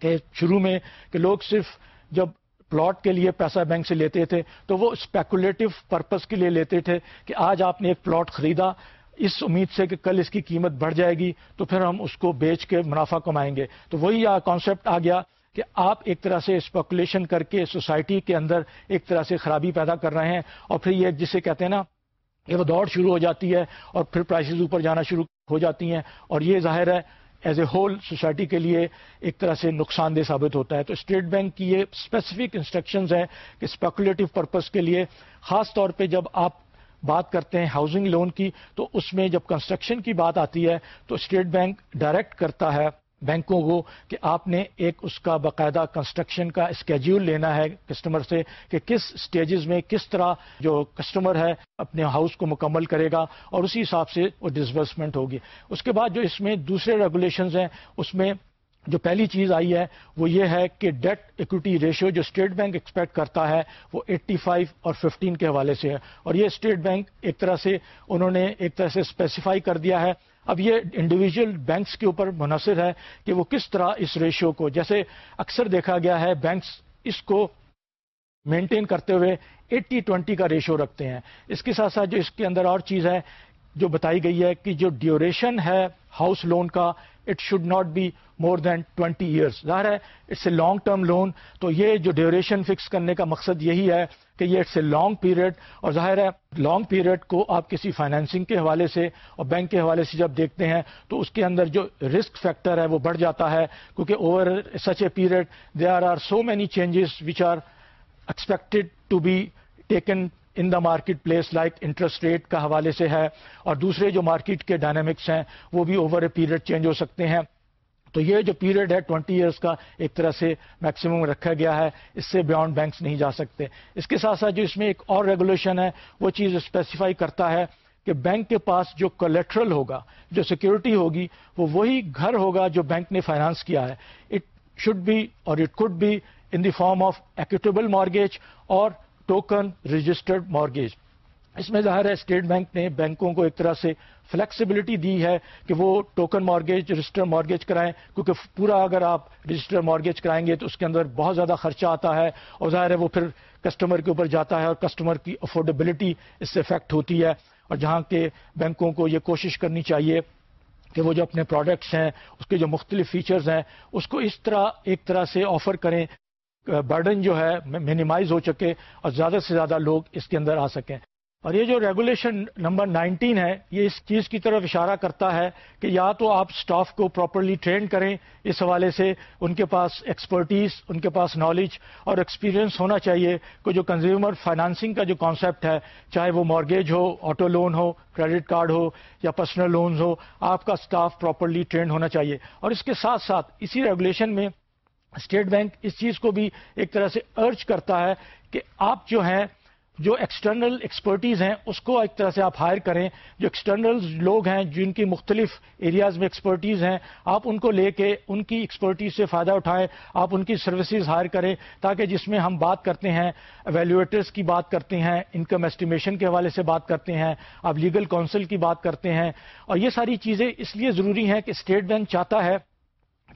S1: کہ شروع میں کہ لوگ صرف جب پلاٹ کے لیے پیسہ بینک سے لیتے تھے تو وہ اسپیکولیٹو پرپز کے لیے لیتے تھے کہ آج آپ نے ایک پلاٹ خریدا، اس امید سے کہ کل اس کی قیمت بڑھ جائے گی تو پھر ہم اس کو بیچ کے منافع کمائیں گے۔ تو وہی کانسیپٹ آ گیا کہ آپ ایک طرح سے اسپیکولیشن کر کے سوسائٹی کے اندر ایک طرح سے خرابی پیدا کر رہے ہیں اور پھر یہ جسے کہتے ہیں نا یہ دوڑ شروع ہو جاتی ہے اور پھر پرائسز اوپر جانا شروع ہو جاتی ہیں اور یہ ظاہر ہے ایز اے ہول سوسائٹی کے لیے ایک طرح سے نقصان دہ ثابت ہوتا ہے تو اسٹیٹ بینک کی یہ اسپیسیفک انسٹرکشنز ہیں کہ اسپیکولیٹو پرپز کے لیے خاص طور پہ جب آپ بات کرتے ہیں ہاؤسنگ لون کی تو اس میں جب کنسٹرکشن کی بات آتی ہے تو اسٹیٹ بینک ڈائریکٹ کرتا ہے بینکوں کو کہ آپ نے ایک اس کا باقاعدہ کنسٹرکشن کا اسکیڈیول لینا ہے کسٹمر سے کہ کس سٹیجز میں کس طرح جو کسٹمر ہے اپنے ہاؤس کو مکمل کرے گا اور اسی حساب سے وہ ڈسبرسمنٹ ہوگی۔ اس کے بعد جو اس میں دوسرے ریگولیشنز ہیں، اس میں جو پہلی چیز آئی ہے وہ یہ ہے کہ ڈیٹ اکوٹی ریشیو جو اسٹیٹ بینک ایکسپیکٹ کرتا ہے وہ 85 اور 15 کے حوالے سے ہے اور یہ اسٹیٹ بینک ایک طرح سے انہوں نے ایک طرح سے اسپیسیفائی کر دیا ہے۔ اب یہ انڈیویجل بینکس کے اوپر منحصر ہے کہ وہ کس طرح اس ریشیو کو، جیسے اکثر دیکھا گیا ہے بینکس اس کو مینٹین کرتے ہوئے ایٹی ٹوینٹی کا ریشو رکھتے ہیں۔ اس کے ساتھ ساتھ جو اس کے اندر اور چیز ہے جو بتائی گئی ہے کہ جو ڈیوریشن ہے ہاؤس لون کا it should not be more than twenty years ظاہر ہے it's a long term loan تو یہ جو ڈیوریشن فکس کرنے کا مقصد یہی ہے کہ یہ اٹس اے لانگ پیریڈ اور ظاہر ہے لانگ پیریڈ کو آپ کسی فائنینسنگ کے حوالے سے اور بینک کے حوالے سے جب دیکھتے ہیں، تو اس کے اندر جو رسک فیکٹر ہے وہ بڑھ جاتا ہے، کیونکہ over such a period there are are so many changes which are expected to be taken in the marketplace like interest rate کا حوالے سے ہے اور دوسرے جو مارکیٹ کے ڈائنامکس ہیں وہ بھی اوور اے پیریڈ چینج ہو سکتے ہیں۔ تو یہ جو پیریڈ ہے ٹوینٹی ایئرس کا ایک طرح سے میکسیمم رکھا گیا ہے، اس سے بیانڈ بینکس نہیں جا سکتے۔ اس کے ساتھ ساتھ جو اس میں ایک اور ریگولیشن ہے، وہ چیز اسپیسیفائی کرتا ہے کہ بینک کے پاس جو کولیٹرل ہوگا، جو سیکورٹی ہوگی، وہ وہی گھر ہوگا جو بینک نے فائنانس کیا ہے۔ اٹ شوڈ بی اور it could be in the form of equitable mortgage اور ٹوکن رجسٹرڈ مارگیج اس میں ظاہر ہے اسٹیٹ بینک نے بینکوں کو ایک طرح سے فلیکسیبلٹی دی ہے کہ وہ ٹوکن مارگیج رجسٹر مارگیج کرائیں، کیونکہ پورا اگر آپ رجسٹر مارگیج کرائیں گے تو اس کے اندر بہت زیادہ خرچہ آتا ہے اور ظاہر ہے وہ پھر کسٹمر کے اوپر جاتا ہے اور کسٹمر کی افورڈیبلٹی اس سے افیکٹ ہوتی ہے۔ اور جہاں کے بینکوں کو یہ کوشش کرنی چاہیے کہ وہ جو اپنے پروڈکٹس ہیں، اس کے جو مختلف فیچرز ہیں، اس کو اس طرح ایک طرح سے آفر کریں۔ برڈن جو ہے مینیمائز ہو چکے اور زیادہ سے زیادہ لوگ اس کے اندر آ سکیں۔ اور یہ جو ریگولیشن نمبر نائنٹین ہے، یہ اس چیز کی طرف اشارہ کرتا ہے کہ یا تو آپ اسٹاف کو پراپرلی ٹرین کریں اس حوالے سے، ان کے پاس ایکسپرٹیز ان کے پاس نالج اور ایکسپیرئنس ہونا چاہیے کہ جو کنزیومر فائنانسنگ کا جو کانسیپٹ ہے، چاہے وہ مارگیج ہو آٹو لون ہو کریڈٹ کارڈ ہو یا پرسنل لونز ہو، آپ کا اسٹاف پراپرلی ٹرین ہونا چاہیے۔ اور اس کے ساتھ ساتھ اسی ریگولیشن میں اسٹیٹ بینک اس چیز کو بھی ایک طرح سے ارج کرتا ہے کہ آپ جو ہیں، جو ایکسٹرنل ایکسپرٹیز ہیں، اس کو ایک طرح سے آپ ہائر کریں۔ جو ایکسٹرنل لوگ ہیں، جن کی مختلف ایریاز میں ایکسپرٹیز ہیں، آپ ان کو لے کے ان کی ایکسپرٹیز سے فائدہ اٹھائیں، آپ ان کی سروسز ہائر کریں، تاکہ جس میں ہم بات کرتے ہیں ویلیویٹرز کی بات کرتے ہیں انکم ایسٹیمیشن کے حوالے سے بات کرتے ہیں، آپ لیگل کونسل کی بات کرتے ہیں۔ اور یہ ساری چیزیں اس لیے ضروری ہیں کہ اسٹیٹ بینک چاہتا ہے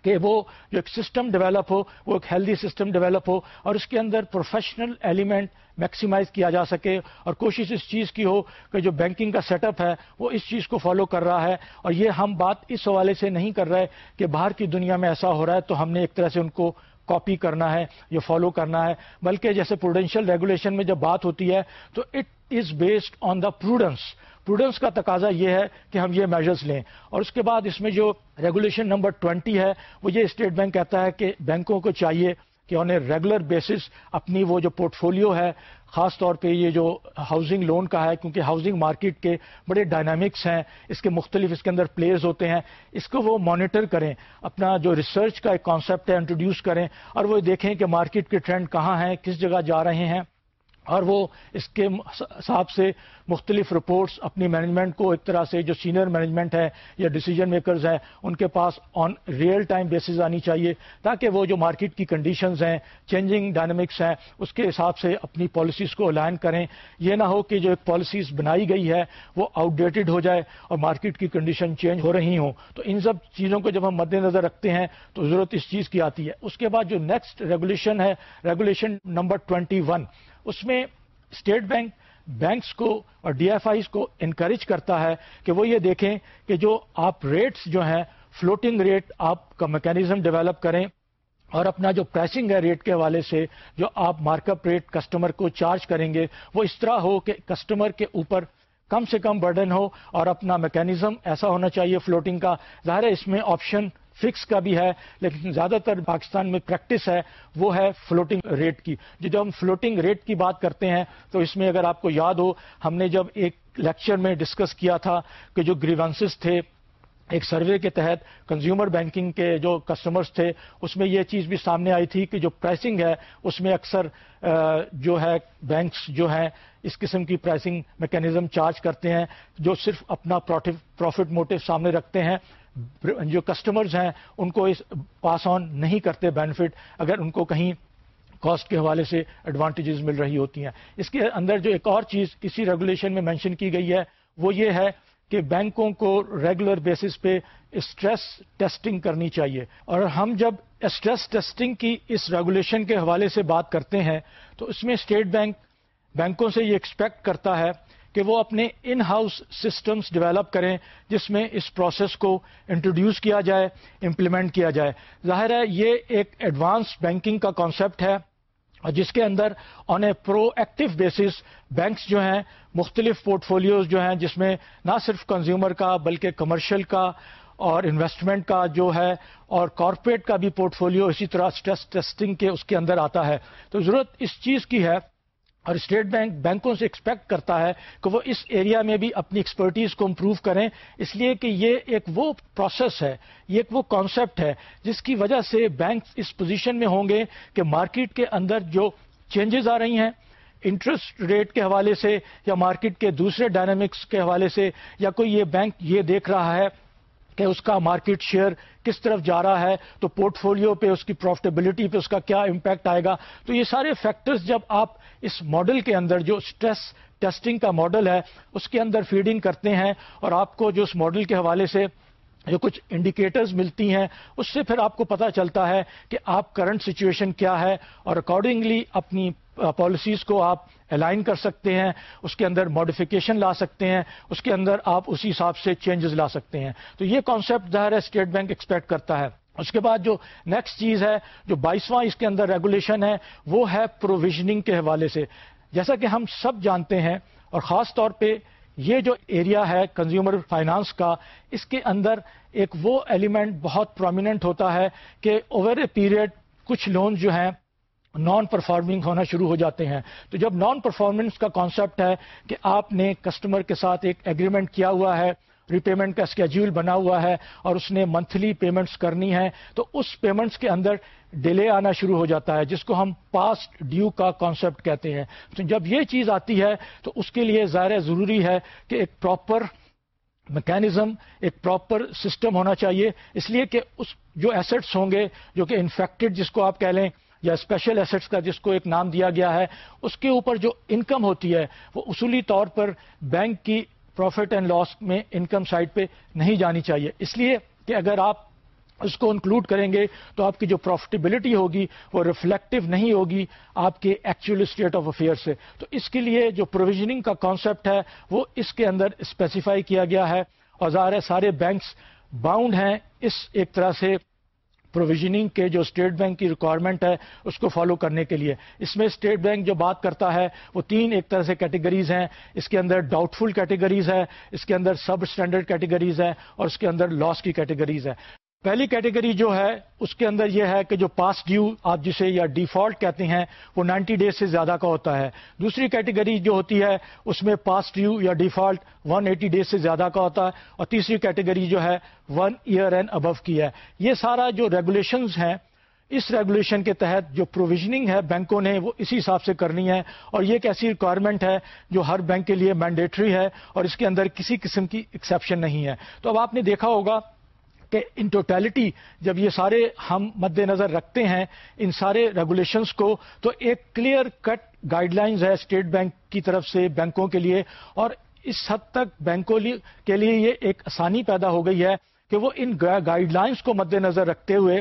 S1: کہ وہ جو ایک سسٹم ڈیولپ ہو، وہ ایک ہیلدی سسٹم ڈیولپ ہو اور اس کے اندر پروفیشنل ایلیمنٹ میکسیمائز کیا جا سکے اور کوشش اس چیز کی ہو کہ جو بینکنگ کا سیٹ اپ ہے، وہ اس چیز کو فالو کر رہا ہے اور یہ ہم بات اس حوالے سے نہیں کر رہے کہ باہر کی دنیا میں ایسا ہو رہا ہے تو ہم نے ایک طرح سے ان کو کاپی کرنا ہے یا فالو کرنا ہے۔ بلکہ جیسے پروڈینشیل ریگولیشن میں جب بات ہوتی ہے تو it is based on the prudence prudence کا تقاضا یہ ہے کہ ہم یہ میجرز لیں۔ اور اس کے بعد اس میں جو ریگولیشن نمبر ٹوینٹی ہے، وہ یہ اسٹیٹ بینک کہتا ہے کہ بینکوں کو چاہیے کہ آن اے ریگولر بیسس اپنی وہ جو پورٹ فولیو ہے، خاص طور پہ یہ جو ہاؤسنگ لون کا ہے، کیونکہ ہاؤسنگ مارکیٹ کے بڑے ڈائنامکس ہیں، اس کے مختلف اس کے اندر پلیئرز ہوتے ہیں، اس کو وہ مانیٹر کریں، اپنا جو ریسرچ کا ایک کانسیپٹ ہے انٹروڈیوس کریں اور وہ دیکھیں کہ مارکیٹ کے ٹرینڈ کہاں ہیں، کس جگہ جا رہے ہیں۔ اور وہ اس کے حساب سے مختلف رپورٹس اپنی مینجمنٹ کو ایک طرح سے جو سینئر مینجمنٹ ہے یا ڈیسیجن میکرز ہیں، ان کے پاس آن ریئل ٹائم بیسز آنی چاہیے تاکہ وہ جو مارکیٹ کی کنڈیشنز ہیں چینجنگ ڈائنمکس ہیں، اس کے حساب سے اپنی پالیسیز کو الائن کریں۔ یہ نہ ہو کہ جو ایک پالیسیز بنائی گئی ہے، وہ آؤٹ ڈیٹڈ ہو جائے اور مارکیٹ کی کنڈیشن چینج ہو رہی ہوں۔ تو ان سب چیزوں کو جب ہم مد نظر رکھتے ہیں، تو ضرورت اس چیز کی آتی ہے۔ اس کے بعد جو نیکسٹ ریگولیشن ہے ریگولیشن نمبر ٹوینٹی ون اس میں اسٹیٹ بینک، بینکس کو اور ڈی ایف آئیز کو انکریج کرتا ہے کہ وہ یہ دیکھیں کہ جو آپ ریٹس جو ہیں فلوٹنگ ریٹ آپ کا میکینزم ڈیولپ کریں اور اپنا جو پرائسنگ ہے ریٹ کے حوالے سے، جو آپ مارک اپ ریٹ کسٹمر کو چارج کریں گے، وہ اس طرح ہو کہ کسٹمر کے اوپر کم سے کم برڈن ہو اور اپنا میکینزم ایسا ہونا چاہیے فلوٹنگ کا۔ ظاہر ہے اس میں آپشن فکس کا بھی ہے، لیکن زیادہ تر پاکستان میں پریکٹس ہے، وہ ہے فلوٹنگ ریٹ کی۔ جب ہم فلوٹنگ ریٹ کی بات کرتے ہیں، تو اس میں اگر آپ کو یاد ہو، ہم نے جب ایک لیکچر میں ڈسکس کیا تھا کہ جو گریونسز تھے ایک سروے کے تحت کنزیومر بینکنگ کے جو کسٹمرز تھے، اس میں یہ چیز بھی سامنے آئی تھی کہ جو پرائسنگ ہے، اس میں اکثر جو ہے بینکس جو ہیں، اس قسم کی پرائسنگ میکینزم چارج کرتے ہیں، جو صرف اپنا پروفٹ موٹو سامنے رکھتے ہیں۔ جو کسٹمرز ہیں، ان کو اس پاس آن نہیں کرتے بینیفٹ اگر ان کو کہیں کاسٹ کے حوالے سے ایڈوانٹیجز مل رہی ہوتی ہیں۔ اس کے اندر جو ایک اور چیز اسی ریگولیشن میں مینشن کی گئی ہے، وہ یہ ہے کہ بینکوں کو ریگولر بیسس پہ اسٹریس ٹیسٹنگ کرنی چاہیے۔ اور ہم جب اسٹریس ٹیسٹنگ کی اس ریگولیشن کے حوالے سے بات کرتے ہیں، تو اس میں اسٹیٹ بینک بینکوں سے یہ ایکسپیکٹ کرتا ہے کہ وہ اپنے ان ہاؤس سسٹمز ڈیولپ کریں جس میں اس پروسیس کو انٹروڈیوس کیا جائے امپلیمنٹ کیا جائے۔ ظاہر ہے یہ ایک ایڈوانس بینکنگ کا کانسیپٹ ہے اور جس کے اندر on a proactive basis banks جو ہیں، مختلف پورٹ فولیوز جو ہیں جس میں نہ صرف کنزیومر کا بلکہ کمرشل کا اور انویسٹمنٹ کا جو ہے اور کارپوریٹ کا بھی پورٹ فولیو اسی طرح اسٹریس ٹیسٹنگ کے اس کے اندر آتا ہے۔ تو ضرورت اس چیز کی ہے اور اسٹیٹ بینک بینکوں سے ایکسپیکٹ کرتا ہے کہ وہ اس ایریا میں بھی اپنی ایکسپرٹیز کو امپروو کریں۔ اس لیے کہ یہ ایک وہ پروسیس ہے، یہ ایک وہ کانسیپٹ ہے جس کی وجہ سے بینک اس پوزیشن میں ہوں گے کہ مارکیٹ کے اندر جو چینجز آ رہی ہیں انٹرسٹ ریٹ کے حوالے سے یا مارکیٹ کے دوسرے ڈائنامکس کے حوالے سے، یا کوئی یہ بینک یہ دیکھ رہا ہے کہ اس کا مارکیٹ شیئر کس طرف جا رہا ہے، تو پورٹ فولیو پہ، اس کی پروفٹیبلٹی پہ اس کا کیا امپیکٹ آئے گا؟ تو یہ سارے فیکٹرز جب آپ اس ماڈل کے اندر، جو اسٹریس ٹیسٹنگ کا ماڈل ہے، اس کے اندر فیڈنگ کرتے ہیں اور آپ کو جو اس ماڈل کے حوالے سے جو کچھ انڈیکیٹرز ملتی ہیں، اس سے پھر آپ کو پتا چلتا ہے کہ آپ کرنٹ سچویشن کیا ہے اور اکارڈنگلی اپنی پالیسیز کو آپ الائن کر سکتے ہیں، اس کے اندر ماڈیفکیشن لا سکتے ہیں، اس کے اندر آپ اسی حساب سے چینجز لا سکتے ہیں۔ تو یہ کانسیپٹ ظاہر ہے اسٹیٹ بینک ایکسپیکٹ کرتا ہے۔ اس کے بعد جو نیکسٹ چیز ہے، جو بائیسواں اس کے اندر ریگولیشن ہے، وہ ہے پروویژننگ کے حوالے سے۔ جیسا کہ ہم سب جانتے ہیں، اور خاص طور پہ یہ جو ایریا ہے کنزیومر فائنانس کا، اس کے اندر ایک وہ ایلیمنٹ بہت پرومیننٹ ہوتا ہے کہ اوور اے پیریڈ کچھ لون جو ہیں نان پرفارمنگ ہونا شروع ہو جاتے ہیں۔ تو جب نان پرفارمنس کا کانسیپٹ ہے کہ آپ نے کسٹمر کے ساتھ ایک ایگریمنٹ کیا ہوا ہے ریپیمنٹ کا اسکیجول بنا ہوا ہے اور اس نے منتھلی پیمنٹس کرنی ہے تو اس پیمنٹس کے اندر ڈیلے آنا شروع ہو جاتا ہے، جس کو ہم پاسٹ ڈیو کا کانسیپٹ کہتے ہیں۔ تو جب یہ چیز آتی ہے، تو اس کے لیے ظاہر ضروری ہے کہ ایک پراپر میکینزم ایک پراپر سسٹم ہونا چاہیے۔ اس لیے کہ اس جو ایسٹس ہوں گے، جو کہ انفیکٹڈ جس کو آپ کہہ لیں یا اسپیشل ایسٹس کا جس کو ایک نام دیا گیا ہے، اس کے اوپر جو انکم ہوتی ہے، وہ اصولی طور پر بینک کی پروفٹ اینڈ لاس میں انکم سائڈ پہ نہیں جانی چاہیے۔ اس لیے کہ اگر آپ اس کو انکلوڈ کریں گے تو آپ کی جو پروفٹیبلٹی ہوگی، وہ ریفلیکٹو نہیں ہوگی آپ کے ایکچوئل اسٹیٹ آف افیئر سے۔ تو اس کے لیے جو پروویژننگ کا کانسیپٹ ہے، وہ اس کے اندر اسپیسیفائی کیا گیا ہے۔ اور ظاہر ہے، سارے بینکس باؤنڈ ہیں اس ایک طرح سے۔ پروویژننگ کے جو اسٹیٹ بینک کی ریکوائرمنٹ ہے، اس کو فالو کرنے کے لیے۔ اس میں اسٹیٹ بینک جو بات کرتا ہے، وہ تین ایک طرح سے کیٹیگریز ہیں۔ اس کے اندر ڈاؤٹ فل کیٹیگریز ہے، اس کے اندر سب اسٹینڈرڈ کیٹیگریز ہے اور اس کے اندر لاس کی کیٹیگریز ہے۔ پہلی کیٹیگری جو ہے، اس کے اندر یہ ہے کہ جو پاس ڈیو آپ جسے یا ڈیفالٹ کہتے ہیں، وہ نائنٹی ڈیز سے زیادہ کا ہوتا ہے۔ دوسری کیٹیگری جو ہوتی ہے، اس میں پاس ڈیو یا ڈیفالٹ ون ایٹی ڈیز سے زیادہ کا ہوتا ہے۔ اور تیسری کیٹیگری جو ہے ون ایئر اینڈ ابو کی ہے۔ یہ سارا جو ریگولیشنز ہیں، اس ریگولیشن کے تحت جو پروویژننگ ہے بینکوں نے، وہ اسی حساب سے کرنی ہے۔ اور یہ ایک ایسی ریکوائرمنٹ ہے جو ہر بینک کے لیے مینڈیٹری ہے اور اس کے اندر کسی قسم کی ایکسیپشن نہیں ہے۔ تو اب آپ نے دیکھا ہوگا کہ ان ٹوٹیلٹی جب یہ سارے ہم مد نظر رکھتے ہیں ان سارے ریگولیشنس کو، تو ایک کلیئر کٹ گائیڈ لائنز ہے اسٹیٹ بینک کی طرف سے بینکوں کے لیے، اور اس حد تک بینکوں کے لیے یہ ایک آسانی پیدا ہو گئی ہے کہ وہ ان گائیڈ لائنز کو مد نظر رکھتے ہوئے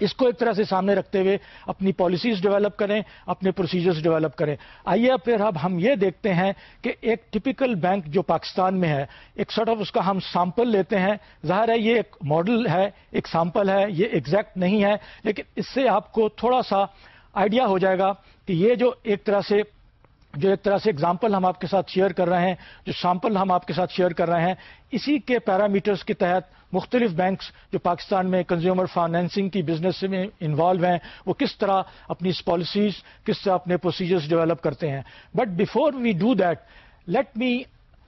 S1: اس کو ایک طرح سے سامنے رکھتے ہوئے اپنی پالیسیز ڈیولپ کریں، اپنے پروسیجرز ڈیولپ کریں۔ آئیے پھر اب ہم یہ دیکھتے ہیں کہ ایک ٹپیکل بینک جو پاکستان میں ہے، ایک سارٹ آف اس کا ہم سامپل لیتے ہیں۔ ظاہر ہے یہ ایک ماڈل ہے، ایک سامپل ہے، یہ ایگزیکٹ نہیں ہے، لیکن اس سے آپ کو تھوڑا سا آئیڈیا ہو جائے گا کہ یہ جو ایک طرح سے جو ایک طرح سے اگزامپل ہم آپ کے ساتھ شیئر کر رہے ہیں، جو سیمپل ہم آپ کے ساتھ شیئر کر رہے ہیں، اسی کے پیرامیٹرز کے تحت مختلف بینکس جو پاکستان میں کنزیومر فائنینسنگ کی بزنس میں انوالو ہیں، وہ کس طرح اپنی پالیسیز کس طرح اپنے پروسیجرز ڈیولپ کرتے ہیں۔ But before we do that let me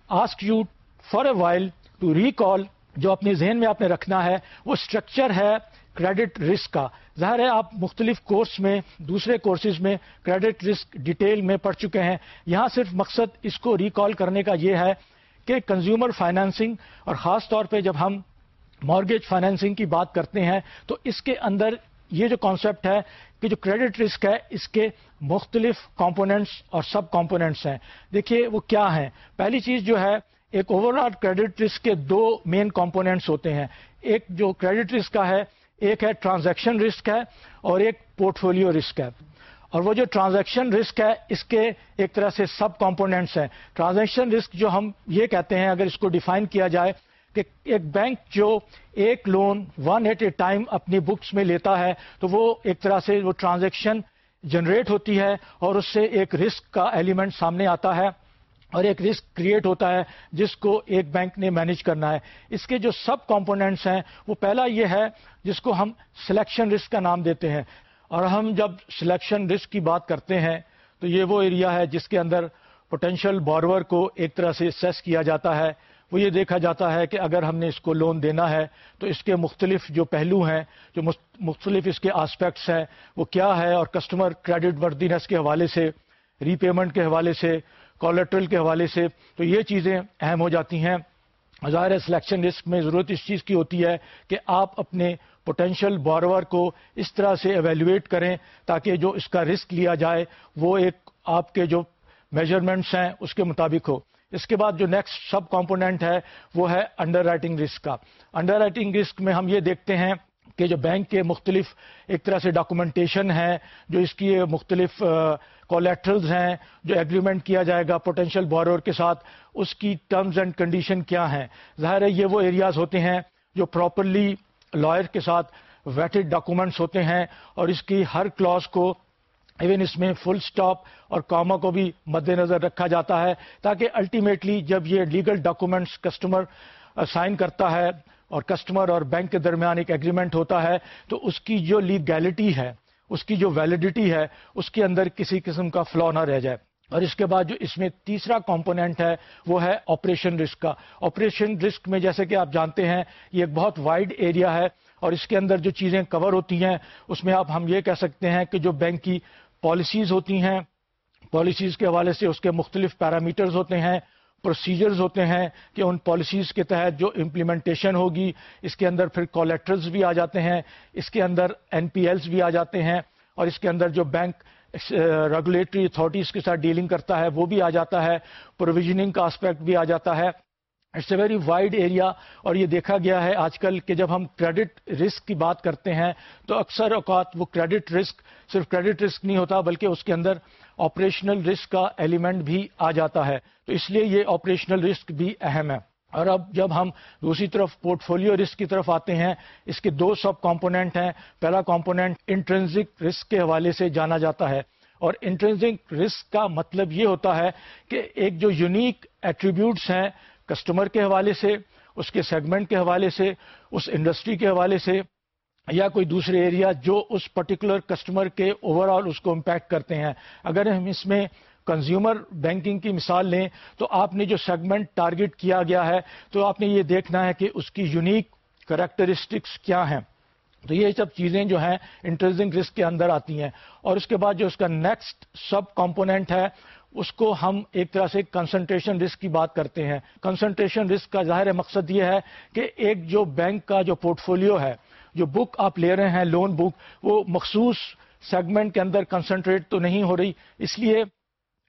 S1: ask you for a while to recall جو اپنے ذہن میں آپ نے رکھنا ہے، وہ اسٹرکچر ہے کریڈٹ رسک کا۔ ظاہر ہے، آپ مختلف کورس میں، دوسرے کورسز میں کریڈٹ رسک ڈیٹیل میں پڑھ چکے ہیں۔ یہاں صرف مقصد اس کو ریکال کرنے کا یہ ہے کہ کنزیومر فائنانسنگ اور خاص طور پہ جب ہم مارگیج فائنینسنگ کی بات کرتے ہیں، تو اس کے اندر یہ جو کانسیپٹ ہے کہ جو کریڈٹ رسک ہے، اس کے مختلف کمپوننٹس اور سب کمپوننٹس ہیں۔ دیکھیے وہ کیا ہیں۔ پہلی چیز جو ہے، ایک اوور آل کریڈٹ رسک کے دو مین کمپوننٹس ہوتے ہیں۔ ایک جو کریڈٹ رسک کا ہے ایک ہے ٹرانزیکشن رسک ہے اور ایک پورٹ فولیو رسک ہے۔ اور وہ جو ٹرانزیکشن رسک ہے، اس کے ایک طرح سے سب کمپوننٹس ہیں۔ ٹرانزیکشن رسک جو ہم یہ کہتے ہیں، اگر اس کو ڈیفائن کیا جائے کہ ایک بینک جو ایک loan one at a time اپنی بکس میں لیتا ہے، تو وہ ایک طرح سے وہ ٹرانزیکشن جنریٹ ہوتی ہے اور اس سے ایک رسک کا ایلیمنٹ سامنے آتا ہے۔ اور ایک رسک کریٹ ہوتا ہے جس کو ایک بینک نے مینج کرنا ہے۔ اس کے جو سب کمپوننٹس ہیں، وہ پہلا یہ ہے جس کو ہم سلیکشن رسک کا نام دیتے ہیں۔ اور ہم جب سلیکشن رسک کی بات کرتے ہیں، تو یہ وہ ایریا ہے جس کے اندر پوٹینشیل بارور کو ایک طرح سے سیس کیا جاتا ہے۔ وہ یہ دیکھا جاتا ہے کہ اگر ہم نے اس کو لون دینا ہے، تو اس کے مختلف جو پہلو ہیں، جو مختلف اس کے آسپیکٹس ہیں، وہ کیا ہے؟ اور کسٹمر کریڈٹ وردینس کے حوالے سے ری پیمنٹ کے حوالے سے کولیٹرل کے حوالے سے تو یہ چیزیں اہم ہو جاتی ہیں۔ ظاہر سلیکشن رسک میں ضرورت اس چیز کی ہوتی ہے کہ آپ اپنے پوٹینشیل بارور کو اس طرح سے ایویلویٹ کریں تاکہ جو اس کا رسک لیا جائے وہ ایک آپ کے جو میجرمنٹس ہیں اس کے مطابق ہو۔ اس کے بعد جو نیکسٹ سب کمپوننٹ ہے وہ ہے انڈر رائٹنگ رسک کا۔ انڈر رائٹنگ رسک میں ہم یہ دیکھتے ہیں کہ جو بینک کے مختلف ایک طرح سے ڈاکومنٹیشن ہے جو اس کی مختلف کولیٹرلز ہیں جو ایگریمنٹ کیا جائے گا پوٹینشیل بورور کے ساتھ، اس کی ٹرمز اینڈ کنڈیشن کیا ہیں؟ ظاہر ہے یہ وہ ایریاز ہوتے ہیں جو پراپرلی لائر کے ساتھ ویٹڈ ڈاکومنٹس ہوتے ہیں اور اس کی ہر کلاس کو ایون اس میں فل سٹاپ اور کاما کو بھی مد نظر رکھا جاتا ہے تاکہ الٹیمیٹلی جب یہ لیگل ڈاکومنٹس کسٹمر سائن کرتا ہے اور کسٹمر اور بینک کے درمیان ایک ایگریمنٹ ہوتا ہے، تو اس کی جو لیگیلٹی ہے اس کی جو ویلڈیٹی ہے، اس کے اندر کسی قسم کا فلو نہ رہ جائے۔ اور اس کے بعد جو اس میں تیسرا کمپوننٹ ہے، وہ ہے آپریشن رسک کا۔ آپریشن رسک میں جیسے کہ آپ جانتے ہیں، یہ ایک بہت وائڈ ایریا ہے۔ اور اس کے اندر جو چیزیں کور ہوتی ہیں، اس میں آپ ہم یہ کہہ سکتے ہیں کہ جو بینک کی پالیسیز ہوتی ہیں پالیسیز کے حوالے سے اس کے مختلف پیرامیٹرز ہوتے ہیں۔ پروسیجرز ہوتے ہیں کہ ان پالیسیز کے تحت جو امپلیمنٹیشن ہوگی، اس کے اندر پھر کولیٹرز بھی آ جاتے ہیں، اس کے اندر این پی ایلز بھی آ جاتے ہیں اور اس کے اندر جو بینک ریگولیٹری اتھارٹیز کے ساتھ ڈیلنگ کرتا ہے وہ بھی آ جاتا ہے پروویژننگ کا اسپیکٹ بھی آ جاتا ہے۔ It's a very wide area اور یہ دیکھا گیا ہے آج کل کہ جب ہم کریڈٹ رسک کی بات کرتے ہیں تو اکثر اوقات وہ کریڈٹ رسک صرف کریڈٹ رسک نہیں ہوتا بلکہ اس کے اندر آپریشنل رسک کا ایلیمنٹ بھی آ جاتا ہے تو اس لیے یہ آپریشنل رسک بھی اہم ہے اور اب جب ہم دوسری طرف پورٹ فولیو رسک کی طرف آتے ہیں اس کے دو سب کمپوننٹ ہیں پہلا کمپوننٹ انٹرنزک رسک کے حوالے سے جانا جاتا ہے اور انٹرنزک رسک کا مطلب یہ ہوتا ہے کہ ایک جو یونیک ایٹریبیوٹس ہیں کسٹمر کے حوالے سے، اس کے سیگمنٹ کے حوالے سے، اس انڈسٹری کے حوالے سے یا کوئی دوسرے ایریا جو اس پرٹیکولر کسٹمر کے اوور آل اس کو امپیکٹ کرتے ہیں۔ اگر ہم اس میں کنزیومر بینکنگ کی مثال لیں، تو آپ نے جو سیگمنٹ ٹارگٹ کیا گیا ہے، تو آپ نے یہ دیکھنا ہے کہ اس کی یونیک کریکٹرسٹکس کیا ہیں۔ تو یہ سب چیزیں جو ہیں انٹرزنگ رسک کے اندر آتی ہیں۔ اور اس کے بعد جو اس کا نیکسٹ سب کمپوننٹ ہے اس کو ہم ایک طرح سے کنسنٹریشن رسک کی بات کرتے ہیں۔ کنسنٹریشن رسک کا ظاہر مقصد یہ ہے کہ ایک جو بینک کا جو پورٹ فولیو ہے، جو بک آپ لے رہے ہیں لون بک وہ مخصوص سیگمنٹ کے اندر کنسنٹریٹ تو نہیں ہو رہی۔ اس لیے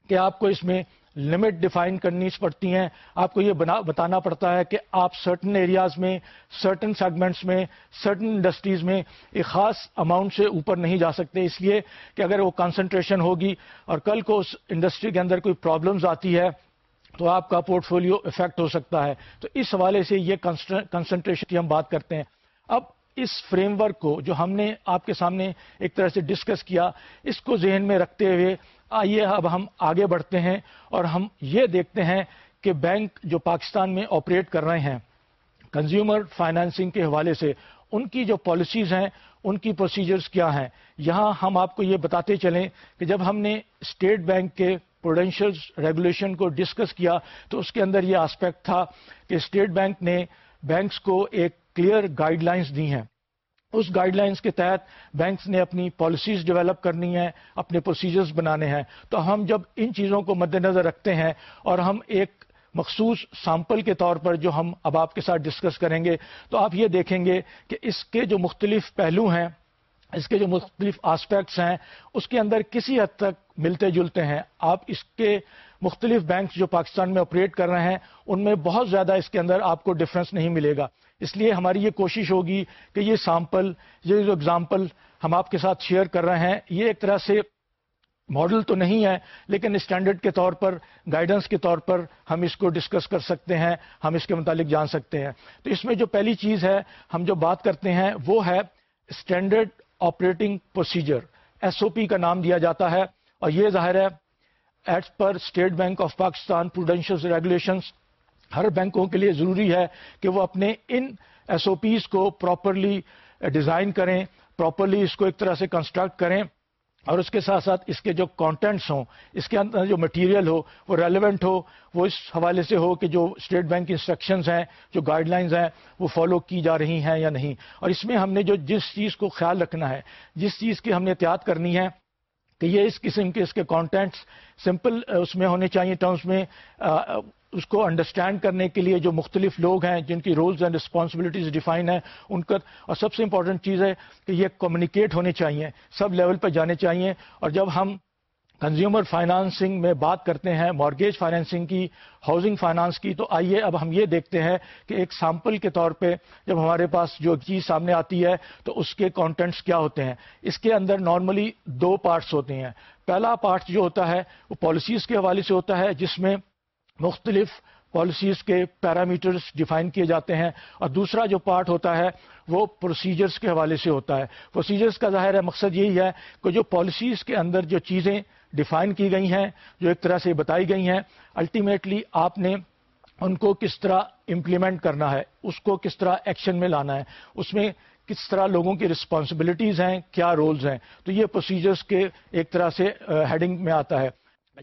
S1: کہ آپ کو اس میں لمٹ ڈیفائن کرنی پڑتی ہیں۔ آپ کو یہ بتانا پڑتا ہے کہ آپ سرٹن ایریاز میں سرٹن سیگمنٹس میں سرٹن انڈسٹریز میں ایک خاص اماؤنٹ سے اوپر نہیں جا سکتے۔ اس لیے کہ اگر وہ کنسنٹریشن ہوگی اور کل کو اس انڈسٹری کے اندر کوئی پرابلمز آتی ہے تو آپ کا پورٹ فولیو افیکٹ ہو سکتا ہے۔ تو اس حوالے سے یہ کنسنٹریشن کی ہم بات کرتے ہیں۔ اب اس فریم ورک کو جو ہم نے آپ کے سامنے ایک طرح سے ڈسکس کیا، اس کو ذہن میں رکھتے ہوئے آئیے اب ہم آگے بڑھتے ہیں اور ہم یہ دیکھتے ہیں کہ بینک جو پاکستان میں آپریٹ کر رہے ہیں کنزیومر فائنانسنگ کے حوالے سے، ان کی جو پالیسیز ہیں، ان کی پروسیجرز کیا ہیں؟ یہاں ہم آپ کو یہ بتاتے چلیں کہ جب ہم نے اسٹیٹ بینک کے پروڈینشل ریگولیشن کو ڈسکس کیا، تو اس کے اندر یہ آسپیکٹ تھا کہ اسٹیٹ بینک نے بینکس کو ایک کلیئر گائیڈ لائنس دی ہیں۔ اس گائیڈ لائنس کے تحت بینکس نے اپنی پالیسیز ڈیولپ کرنی ہے اپنے پروسیجرز بنانے ہیں۔ تو ہم جب ان چیزوں کو مد نظر رکھتے ہیں اور ہم ایک مخصوص سامپل کے طور پر جو ہم اب آپ کے ساتھ ڈسکس کریں گے، تو آپ یہ دیکھیں گے کہ اس کے جو مختلف پہلو ہیں، اس کے جو مختلف آسپیکٹس ہیں، اس کے اندر کسی حد تک ملتے جلتے ہیں۔ آپ اس کے مختلف بینکس جو پاکستان میں آپریٹ کر رہے ہیں، ان میں بہت زیادہ اس کے اندر آپ کو ڈفرنس نہیں ملے گا۔ اس لیے ہماری یہ کوشش ہوگی کہ یہ سامپل، یہ جو اگزامپل ہم آپ کے ساتھ شیئر کر رہے ہیں، یہ ایک طرح سے ماڈل تو نہیں ہے، لیکن اسٹینڈرڈ کے طور پر گائیڈنس کے طور پر ہم اس کو ڈسکس کر سکتے ہیں، ہم اس کے متعلق جان سکتے ہیں۔ تو اس میں جو پہلی چیز ہے، ہم جو بات کرتے ہیں، وہ ہے standard operating procedure S O P کا نام دیا جاتا ہے، اور یہ ظاہر ہے at per State Bank of Pakistan prudential regulations ہر بینکوں کے لیے ضروری ہے کہ وہ اپنے ان ایس او پیز کو پراپرلی ڈیزائن uh, کریں پراپرلی اس کو ایک طرح سے کنسٹرکٹ کریں اور اس کے ساتھ ساتھ اس کے جو کانٹینٹس ہوں، اس کے اندر جو مٹیریل ہو، وہ ریلیونٹ ہو، وہ اس حوالے سے ہو کہ جو اسٹیٹ بینک انسٹرکشنز ہیں، جو گائیڈ لائنز ہیں، وہ فالو کی جا رہی ہیں یا نہیں۔ اور اس میں ہم نے جو جس چیز کو خیال رکھنا ہے، جس چیز کی ہم نے احتیاط کرنی ہے، کہ یہ اس قسم کے اس کے کانٹینٹس سمپل uh, اس میں ہونے چاہیے ٹرمس میں uh, اس کو انڈرسٹینڈ کرنے کے لیے جو مختلف لوگ ہیں، جن کی رولز اینڈ رسپانسبلٹیز ڈیفائن ہیں، ان کا اور سب سے امپورٹنٹ چیز ہے کہ یہ کمیونیکیٹ ہونے چاہیے سب لیول پہ جانے چاہیے اور جب ہم کنزیومر فائنانسنگ میں بات کرتے ہیں مارگیج فائنینسنگ کی ہاؤسنگ فائنانس کی، تو آئیے اب ہم یہ دیکھتے ہیں کہ ایک سیمپل کے طور پہ جب ہمارے پاس جو چیز سامنے آتی ہے، تو اس کے کانٹینٹس کیا ہوتے ہیں؟ اس کے اندر نارملی دو پارٹس ہوتے ہیں۔ پہلا پارٹ جو ہوتا ہے، وہ پالیسیز کے حوالے سے ہوتا ہے، جس میں مختلف پالیسیز کے پیرامیٹرز ڈیفائن کیے جاتے ہیں اور دوسرا جو پارٹ ہوتا ہے وہ پروسیجرز کے حوالے سے ہوتا ہے۔ پروسیجرز کا ظاہر ہے، مقصد یہی ہے کہ جو پالیسیز کے اندر جو چیزیں ڈیفائن کی گئی ہیں، جو ایک طرح سے بتائی گئی ہیں الٹیمیٹلی آپ نے ان کو کس طرح امپلیمنٹ کرنا ہے، اس کو کس طرح ایکشن میں لانا ہے، اس میں کس طرح لوگوں کی رسپانسبلٹیز ہیں، کیا رولز ہیں۔ تو یہ پروسیجرز کے ایک طرح سے ہیڈنگ میں آتا ہے۔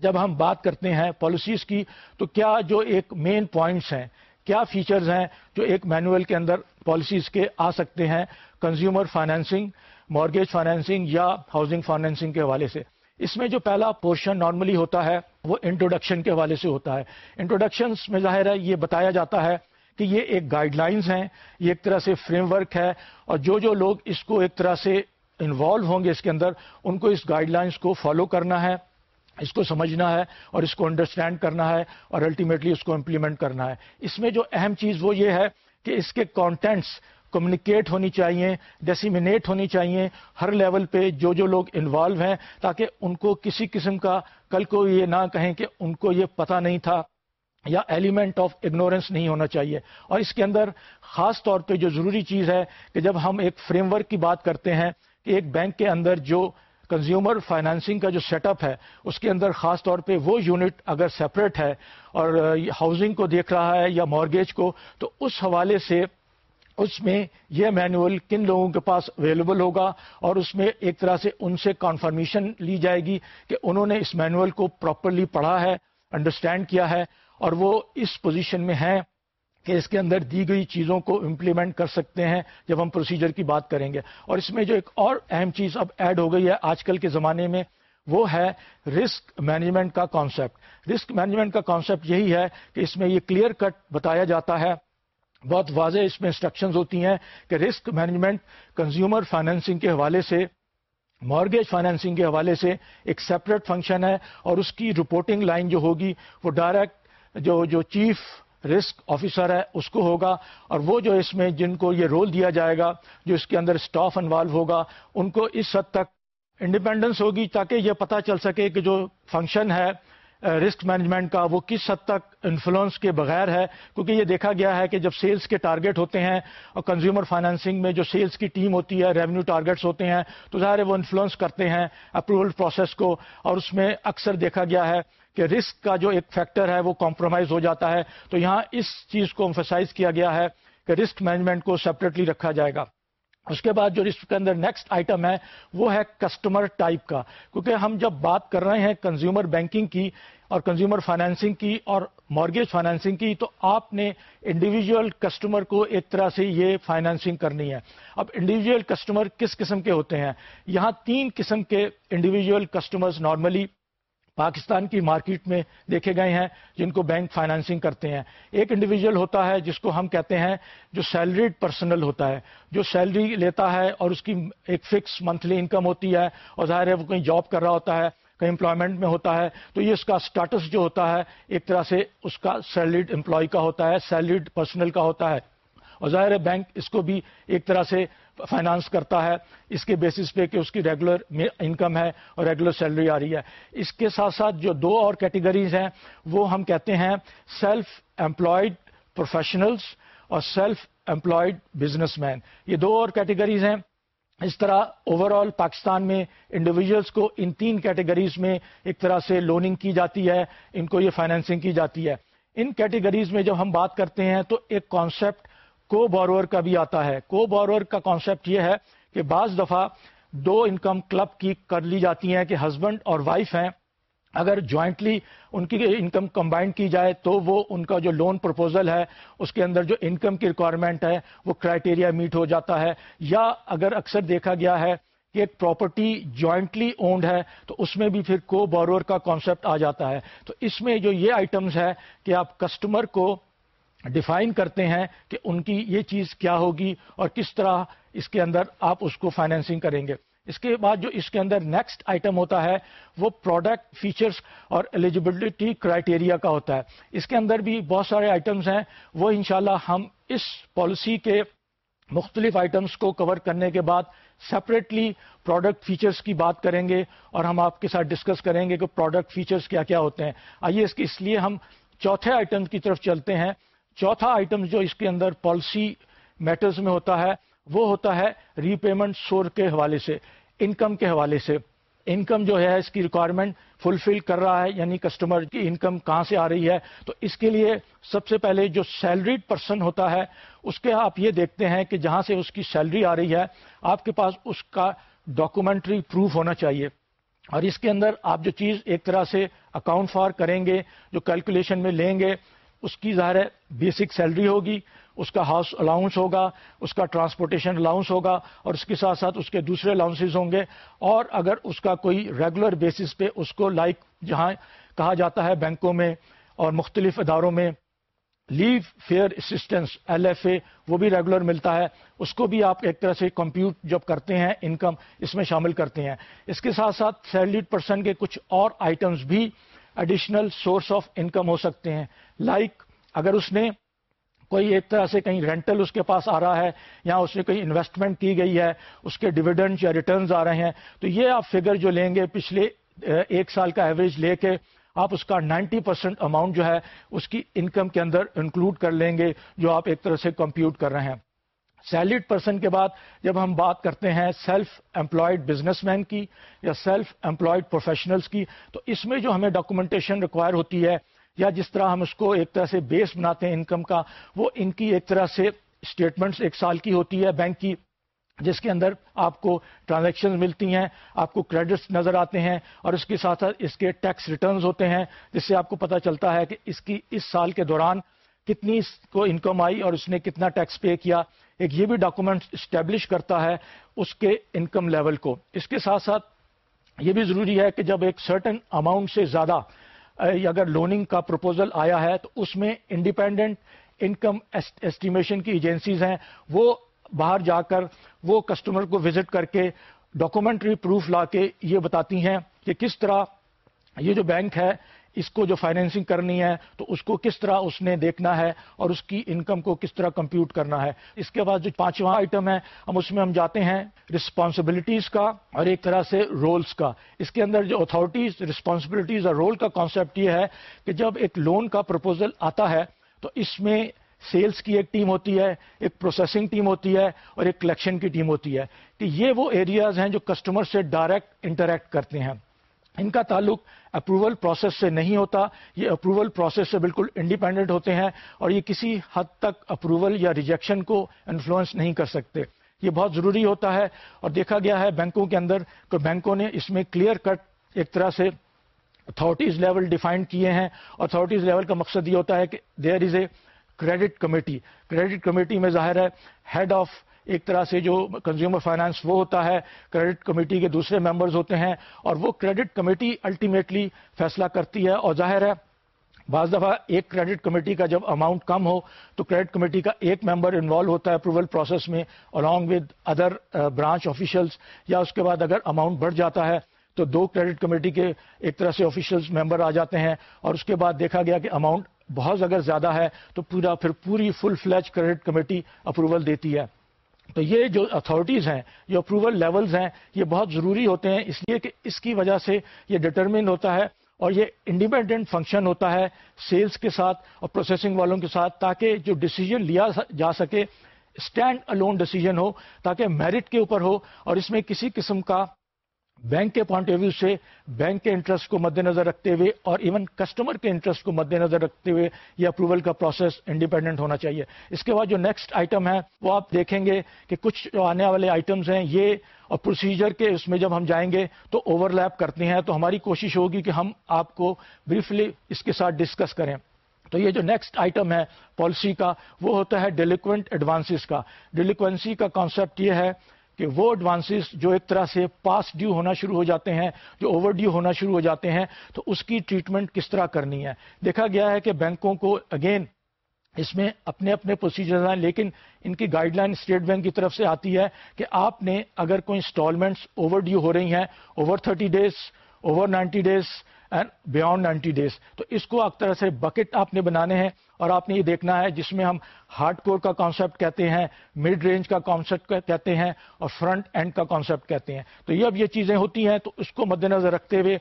S1: جب ہم بات کرتے ہیں پالیسیز کی، تو کیا جو ایک مین پوائنٹس ہیں، کیا فیچرز ہیں جو ایک مینوئل کے اندر پالیسیز کے آ سکتے ہیں کنزیومر فائنینسنگ مارگیج فائنینسنگ یا ہاؤسنگ فائنینسنگ کے حوالے سے؟ اس میں جو پہلا پورشن نارملی ہوتا ہے، وہ انٹروڈکشن کے حوالے سے ہوتا ہے۔ انٹروڈکشنس میں ظاہر ہے، یہ بتایا جاتا ہے کہ یہ ایک گائیڈ لائنز ہیں، یہ ایک طرح سے فریم ورک ہے اور جو جو لوگ اس کو ایک طرح سے انوالو ہوں گے اس کے اندر، ان کو اس گائیڈ لائنس کو فالو کرنا ہے۔ اس کو سمجھنا ہے اور اس کو انڈرسٹینڈ کرنا ہے اور الٹیمیٹلی اس کو امپلیمنٹ کرنا ہے۔ اس میں جو اہم چیز وہ یہ ہے کہ اس کے کانٹینٹس کمیونیکیٹ ہونی چاہیے ڈیسیمینیٹ ہونی چاہیے ہر لیول پہ جو جو لوگ انوالو ہیں تاکہ ان کو کسی قسم کا کل کو یہ نہ کہیں کہ ان کو یہ پتہ نہیں تھا یا ایلیمنٹ آف اگنورینس نہیں ہونا چاہیے۔ اور اس کے اندر خاص طور پہ جو ضروری چیز ہے کہ جب ہم ایک فریم ورک کی بات کرتے ہیں کہ ایک بینک کے اندر جو کنزیومر فائنانسنگ کا جو سیٹ اپ ہے، اس کے اندر خاص طور پہ وہ یونٹ اگر سپریٹ ہے اور ہاؤسنگ کو دیکھ رہا ہے یا مارگیج کو، تو اس حوالے سے اس میں یہ مینوئل کن لوگوں کے پاس اویلیبل ہوگا اور اس میں ایک طرح سے ان سے کانفرمیشن لی جائے گی کہ انہوں نے اس مینوئل کو پراپرلی پڑھا ہے انڈرسٹینڈ کیا ہے اور وہ اس پوزیشن میں ہیں۔ کہ اس کے اندر دی گئی چیزوں کو امپلیمنٹ کر سکتے ہیں جب ہم پروسیجر کی بات کریں گے۔ اور اس میں جو ایک اور اہم چیز اب ایڈ ہو گئی ہے آج کل کے زمانے میں، وہ ہے رسک مینجمنٹ کا کانسیپٹ رسک مینجمنٹ کا کانسیپٹ یہی ہے کہ اس میں یہ کلیئر کٹ بتایا جاتا ہے۔ بہت واضح اس میں انسٹرکشنز ہوتی ہیں کہ رسک مینجمنٹ کنزیومر فائنینسنگ کے حوالے سے مارگیج فائنینسنگ کے حوالے سے ایک سیپریٹ فنکشن ہے اور اس کی رپورٹنگ لائن جو ہوگی، وہ ڈائریکٹ جو جو چیف رسک آفیسر ہے، اس کو ہوگا۔ اور وہ جو اس میں جن کو یہ رول دیا جائے گا، جو اس کے اندر اسٹاف انوالو ہوگا، ان کو اس حد تک انڈیپینڈنس ہوگی تاکہ یہ پتا چل سکے کہ جو فنکشن ہے رسک مینجمنٹ کا، وہ کس حد تک انفلوئنس کے بغیر ہے۔ کیونکہ یہ دیکھا گیا ہے کہ جب سیلز کے ٹارگٹ ہوتے ہیں اور کنزیومر فائنانسنگ میں جو سیلز کی ٹیم ہوتی ہے ریونیو ٹارگٹس ہوتے ہیں، تو ظاہر ہے وہ انفلوئنس کرتے ہیں اپروول پروسیس کو۔ اور اس میں اکثر دیکھا گیا ہے کہ رسک کا جو ایک فیکٹر ہے وہ کمپرومائز ہو جاتا ہے۔ تو یہاں اس چیز کو امفسائز کیا گیا ہے کہ رسک مینجمنٹ کو سیپریٹلی رکھا جائے گا۔ اس کے بعد جو رسک کے اندر نیکسٹ آئٹم ہے وہ ہے کسٹمر ٹائپ کا۔ کیونکہ ہم جب بات کر رہے ہیں کنزیومر بینکنگ کی اور کنزیومر فائنینسنگ کی اور مارگیج فائنینسنگ کی، تو آپ نے انڈیویجول کسٹمر کو ایک طرح سے یہ فائنینسنگ کرنی ہے۔ اب انڈیویجول کسٹمر کس قسم کے ہوتے ہیں؟ یہاں تین قسم کے انڈیویجول کسٹمرز نارملی پاکستان کی مارکیٹ میں دیکھے گئے ہیں، جن کو بینک فائنانسنگ کرتے ہیں۔ ایک انڈیویجل ہوتا ہے جس کو ہم کہتے ہیں جو سیلریڈ پرسنل ہوتا ہے، جو سیلری لیتا ہے اور اس کی ایک فکس منتھلی انکم ہوتی ہے اور ظاہر ہے وہ کہیں جاب کر رہا ہوتا ہے، کہیں امپلائمنٹ میں ہوتا ہے۔ تو یہ اس کا سٹاٹس جو ہوتا ہے، ایک طرح سے اس کا سیلریڈ امپلائی کا ہوتا ہے سیلریڈ پرسنل کا ہوتا ہے۔ اور ظاہر ہے بینک اس کو بھی ایک طرح سے فائنانس کرتا ہے، اس کے بیسس پہ کہ اس کی ریگولر انکم ہے اور ریگولر سیلری آ رہی ہے۔ اس کے ساتھ ساتھ جو دو اور کیٹیگریز ہیں، وہ ہم کہتے ہیں سیلف امپلائڈ پروفیشنلز اور سیلف امپلائڈ بزنس مین یہ دو اور کیٹیگریز ہیں۔ اس طرح اوور آل پاکستان میں انڈیویجلس کو ان تین کیٹیگریز میں ایک طرح سے لوننگ کی جاتی ہے، ان کو یہ فائنینسنگ کی جاتی ہے۔ ان کیٹیگریز میں جب ہم بات کرتے ہیں تو ایک کانسیپٹ کو بورور کا بھی آتا ہے۔ کو بورور کا کانسیپٹ یہ ہے کہ بعض دفعہ دو انکم کلب کی کر لی جاتی ہیں کہ ہسبینڈ اور وائف ہیں۔ اگر جوائنٹلی ان کی انکم کمبائنڈ کی جائے تو وہ ان کا جو لون پرپوزل ہے، اس کے اندر جو انکم کی ریکوائرمنٹ ہے، وہ کرائٹیریا میٹ ہو جاتا ہے۔ یا اگر اکثر دیکھا گیا ہے کہ ایک پراپرٹی جوائنٹلی اونڈ ہے، تو اس میں بھی پھر کو بورور کا کانسیپٹ آ جاتا ہے۔ تو اس میں جو یہ آئٹمز ہے کہ آپ کسٹمر کو ڈیفائن کرتے ہیں کہ ان کی یہ چیز کیا ہوگی اور کس طرح اس کے اندر آپ اس کو فائنینسنگ کریں گے۔ اس کے بعد جو اس کے اندر نیکسٹ آئٹم ہوتا ہے وہ پروڈکٹ فیچرز اور ایلیجیبلٹی کرائٹیریا کا ہوتا ہے۔ اس کے اندر بھی بہت سارے آئٹمز ہیں۔ وہ انشاءاللہ ہم اس پالیسی کے مختلف آئٹمس کو کور کرنے کے بعد سپریٹلی پروڈکٹ فیچرز کی بات کریں گے اور ہم آپ کے ساتھ ڈسکس کریں گے کہ پروڈکٹ فیچرز کیا کیا ہوتے ہیں۔ آئیے اس کی اس لیے ہم چوتھے آئٹم کی طرف چلتے ہیں۔ چوتھا آئٹم جو اس کے اندر پالیسی میٹرز میں ہوتا ہے، وہ ہوتا ہے ری پیمنٹ سور کے حوالے سے انکم کے حوالے سے۔ انکم جو ہے، اس کی ریکوائرمنٹ فلفل کر رہا ہے یعنی کسٹمر کی انکم کہاں سے آ رہی ہے۔ تو اس کے لیے سب سے پہلے جو سیلریڈ پرسن ہوتا ہے، اس کے آپ یہ دیکھتے ہیں کہ جہاں سے اس کی سیلری آ رہی ہے، آپ کے پاس اس کا ڈاکومنٹری پروف ہونا چاہیے۔ اور اس کے اندر آپ جو چیز ایک طرح سے اکاؤنٹ فار کریں گے، جو کیلکولیشن میں لیں گے اس کی ظاہر ہے بیسک سیلری ہوگی، اس کا ہاؤس الاؤنس ہوگا، اس کا ٹرانسپورٹیشن الاؤنس ہوگا اور اس کے ساتھ ساتھ اس کے دوسرے الاؤنسز ہوں گے۔ اور اگر اس کا کوئی ریگولر بیسس پہ اس کو لائک جہاں کہا جاتا ہے بینکوں میں اور مختلف اداروں میں leave fair assistance L F A وہ بھی ریگولر ملتا ہے۔ اس کو بھی آپ ایک طرح سے کمپیوٹ جب کرتے ہیں انکم اس میں شامل کرتے ہیں۔ اس کے ساتھ ساتھ سیلریڈ پرسن کے کچھ اور آئٹمس بھی ایڈیشنل سورس آف انکم ہو سکتے ہیں۔ لائک like اگر اس نے کوئی ایک طرح سے کہیں رینٹل اس کے پاس آ رہا ہے یا اس نے کہیں انویسٹمنٹ کی گئی ہے، اس کے ڈویڈنڈ یا ریٹرنز آ رہے ہیں، تو یہ آپ فگر جو لیں گے پچھلے ایک سال کا ایوریج لے کے آپ اس کا نائنٹی پرسینٹ اماؤنٹ جو ہے اس کی انکم کے اندر انکلوڈ کر لیں گے، جو آپ ایک طرح سے کمپیوٹ کر رہے ہیں۔ سیلریڈ پرسن کے بعد جب ہم بات کرتے ہیں سیلف امپلائڈ بزنس مین کی یا سیلف امپلائڈ پروفیشنلز کی، تو اس میں جو ہمیں ڈاکومنٹیشن ریکوائر ہوتی ہے یا جس طرح ہم اس کو ایک طرح سے بیس بناتے ہیں انکم کا، وہ ان کی ایک طرح سے اسٹیٹمنٹس ایک سال کی ہوتی ہے بینک کی، جس کے اندر آپ کو ٹرانزیکشن ملتی ہیں، آپ کو کریڈٹس نظر آتے ہیں اور اس کے ساتھ ساتھ اس کے ٹیکس ریٹرنز ہوتے ہیں، جس سے آپ کو پتہ چلتا ہے کہ اس کی اس سال کے دوران کتنی کو انکم آئی اور اس نے کتنا ٹیکس پے کیا۔ ایک یہ بھی ڈاکومنٹ اسٹیبلش کرتا ہے اس کے انکم لیول کو۔ اس کے ساتھ ساتھ یہ بھی ضروری ہے کہ جب ایک سرٹن اماؤنٹ سے زیادہ اگر لوننگ کا پروپوزل آیا ہے تو اس میں انڈیپینڈنٹ انکم ایسٹیمیشن کی ایجنسیز ہیں۔ وہ باہر جا کر وہ کسٹمر کو وزٹ کر کے ڈاکومنٹری پروف لا کے یہ بتاتی ہیں کہ کس طرح یہ جو بینک ہے اس کو جو فائنینسنگ کرنی ہے تو اس کو کس طرح اس نے دیکھنا ہے اور اس کی انکم کو کس طرح کمپیوٹ کرنا ہے۔ اس کے بعد جو پانچواں آئٹم ہے، ہم اس میں ہم جاتے ہیں رسپانسبلٹیز کا اور ایک طرح سے رولز کا۔ اس کے اندر جو اتھارٹیز رسپانسبلٹیز اور رول کا کانسیپٹ یہ ہے کہ جب ایک لون کا پرپوزل آتا ہے تو اس میں سیلز کی ایک ٹیم ہوتی ہے، ایک پروسیسنگ ٹیم ہوتی ہے اور ایک کلیکشن کی ٹیم ہوتی ہے۔ کہ یہ وہ ایریاز ہیں جو کسٹمر سے ڈائریکٹ انٹریکٹ کرتے ہیں۔ ان کا تعلق اپروول پروسیس سے نہیں ہوتا۔ یہ اپروول پروسیس سے بالکل انڈیپینڈنٹ ہوتے ہیں اور یہ کسی حد تک اپروول یا ریجیکشن کو انفلوئنس نہیں کر سکتے۔ یہ بہت ضروری ہوتا ہے اور دیکھا گیا ہے بینکوں کے اندر تو بینکوں نے اس میں کلیئر کٹ ایک طرح سے اتھارٹیز لیول ڈیفائن کیے ہیں۔ اتھارٹیز لیول کا مقصد یہ ہوتا ہے کہ there is a credit committee credit committee میں ظاہر ہے ہیڈ آف ایک طرح سے جو کنزیومر فائنانس وہ ہوتا ہے کریڈٹ کمیٹی کے دوسرے ممبرز ہوتے ہیں اور وہ کریڈٹ کمیٹی الٹیمیٹلی فیصلہ کرتی ہے اور ظاہر ہے، بعض دفعہ ایک کریڈٹ کمیٹی کا جب اماؤنٹ کم ہو تو کریڈٹ کمیٹی کا ایک ممبر انوالو ہوتا ہے اپروول پروسیس میں، along with other branch officials یا اس کے بعد اگر اماؤنٹ بڑھ جاتا ہے تو دو کریڈٹ کمیٹی کے ایک طرح سے آفیشلس ممبر آ جاتے ہیں اور اس کے بعد دیکھا گیا کہ اماؤنٹ بہت اگر زیادہ ہے تو پورا، پھر پوری full fledge credit committee approval دیتی ہے۔ تو یہ جو اتھارٹیز ہیں جو اپروول لیولز ہیں، یہ بہت ضروری ہوتے ہیں اس لیے کہ اس کی وجہ سے یہ ڈٹرمن ہوتا ہے اور یہ انڈیپینڈنٹ فنکشن ہوتا ہے سیلز کے ساتھ اور پروسیسنگ والوں کے ساتھ تاکہ جو ڈیسیجن لیا جا سکے اسٹینڈ الون ڈیسیجن ہو، تاکہ میرٹ کے اوپر ہو اور اس میں کسی قسم کا بینک کے پوائنٹ آف ویو سے بینک کے انٹرسٹ کو مد نظر رکھتے ہوئے اور ایون کسٹمر کے انٹرسٹ کو مد نظر رکھتے ہوئے یہ اپروول کا پروسیس انڈیپینڈنٹ ہونا چاہیے۔ اس کے بعد جو نیکسٹ آئٹم ہے، وہ آپ دیکھیں گے کہ کچھ جو آنے والے آئٹمس ہیں، یہ اور پروسیجر کے اس میں جب ہم جائیں گے تو اوور لیپ کرتے ہیں، تو ہماری کوشش ہوگی کہ ہم آپ کو بریفلی اس کے ساتھ ڈسکس کریں۔ تو یہ جو نیکسٹ آئٹم ہے پالیسی کا، وہ ہوتا ہے ڈیلیکوینٹ ایڈوانسز کا۔ ڈیلیکوینسی کا کانسیپٹ یہ ہے کہ وہ ایڈوانسز جو ایک طرح سے پاس ڈیو ہونا شروع ہو جاتے ہیں، جو اوور ڈیو ہونا شروع ہو جاتے ہیں، تو اس کی ٹریٹمنٹ کس طرح کرنی ہے؟ دیکھا گیا ہے کہ بینکوں کو اگین اس میں اپنے اپنے پروسیجرز ہیں، لیکن ان کی گائیڈ لائن اسٹیٹ بینک کی طرف سے آتی ہے کہ آپ نے اگر کوئی انسٹالمنٹس اوور ڈیو ہو رہی ہیں over thirty days over ninety days beyond ninety days تو اس کو ایک طرح سے بکٹ آپ نے بنانے ہیں اور آپ نے یہ دیکھنا ہے جس میں ہم ہارڈ کور کا کانسیپٹ کہتے ہیں مڈ رینج کا کانسیپٹ کہتے ہیں اور فرنٹ اینڈ کا کانسیپٹ کہتے ہیں. تو یہ اب یہ چیزیں ہوتی ہیں تو اس کو مد نظر رکھتے ہوئے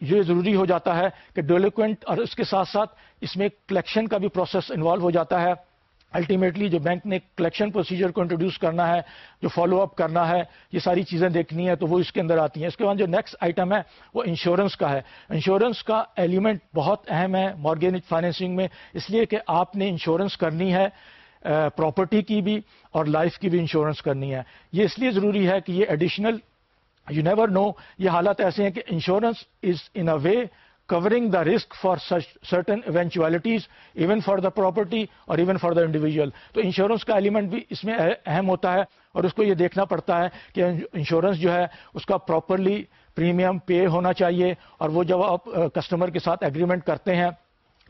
S1: یہ ضروری ہو جاتا ہے کہ ڈیولپمنٹ اور اس کے ساتھ ساتھ اس میں کلیکشن کا بھی پروسیس انوالو ہو جاتا ہے. الٹیمیٹلی جو بینک نے کلیکشن پروسیجر کو انٹروڈیوس کرنا ہے، جو فالو اپ کرنا ہے، یہ ساری چیزیں دیکھنی ہے تو وہ اس کے اندر آتی ہیں۔ اس کے بعد جو نیکسٹ آئٹم ہے، وہ انشورنس کا ہے۔ انشورنس کا ایلیمنٹ بہت اہم ہے مارگینک فائنینسنگ میں، اس لیے کہ آپ نے انشورنس کرنی ہے پراپرٹی کی بھی اور لائف کی بھی انشورنس کرنی ہے۔ یہ اس لیے ضروری ہے کہ یہ ایڈیشنل یو نیور نو یہ حالات ایسے ہیں کہ insurance is in a way covering the risk for such certain eventualities even for the property or even for the individual. تو انشورنس کا ایلیمنٹ بھی اس میں اہم ہوتا ہے اور اس کو یہ دیکھنا پڑتا ہے کہ انشورنس جو ہے اس کا پراپرلی پریمیم پے ہونا چاہیے اور وہ جب آپ کسٹمر کے ساتھ ایگریمنٹ کرتے ہیں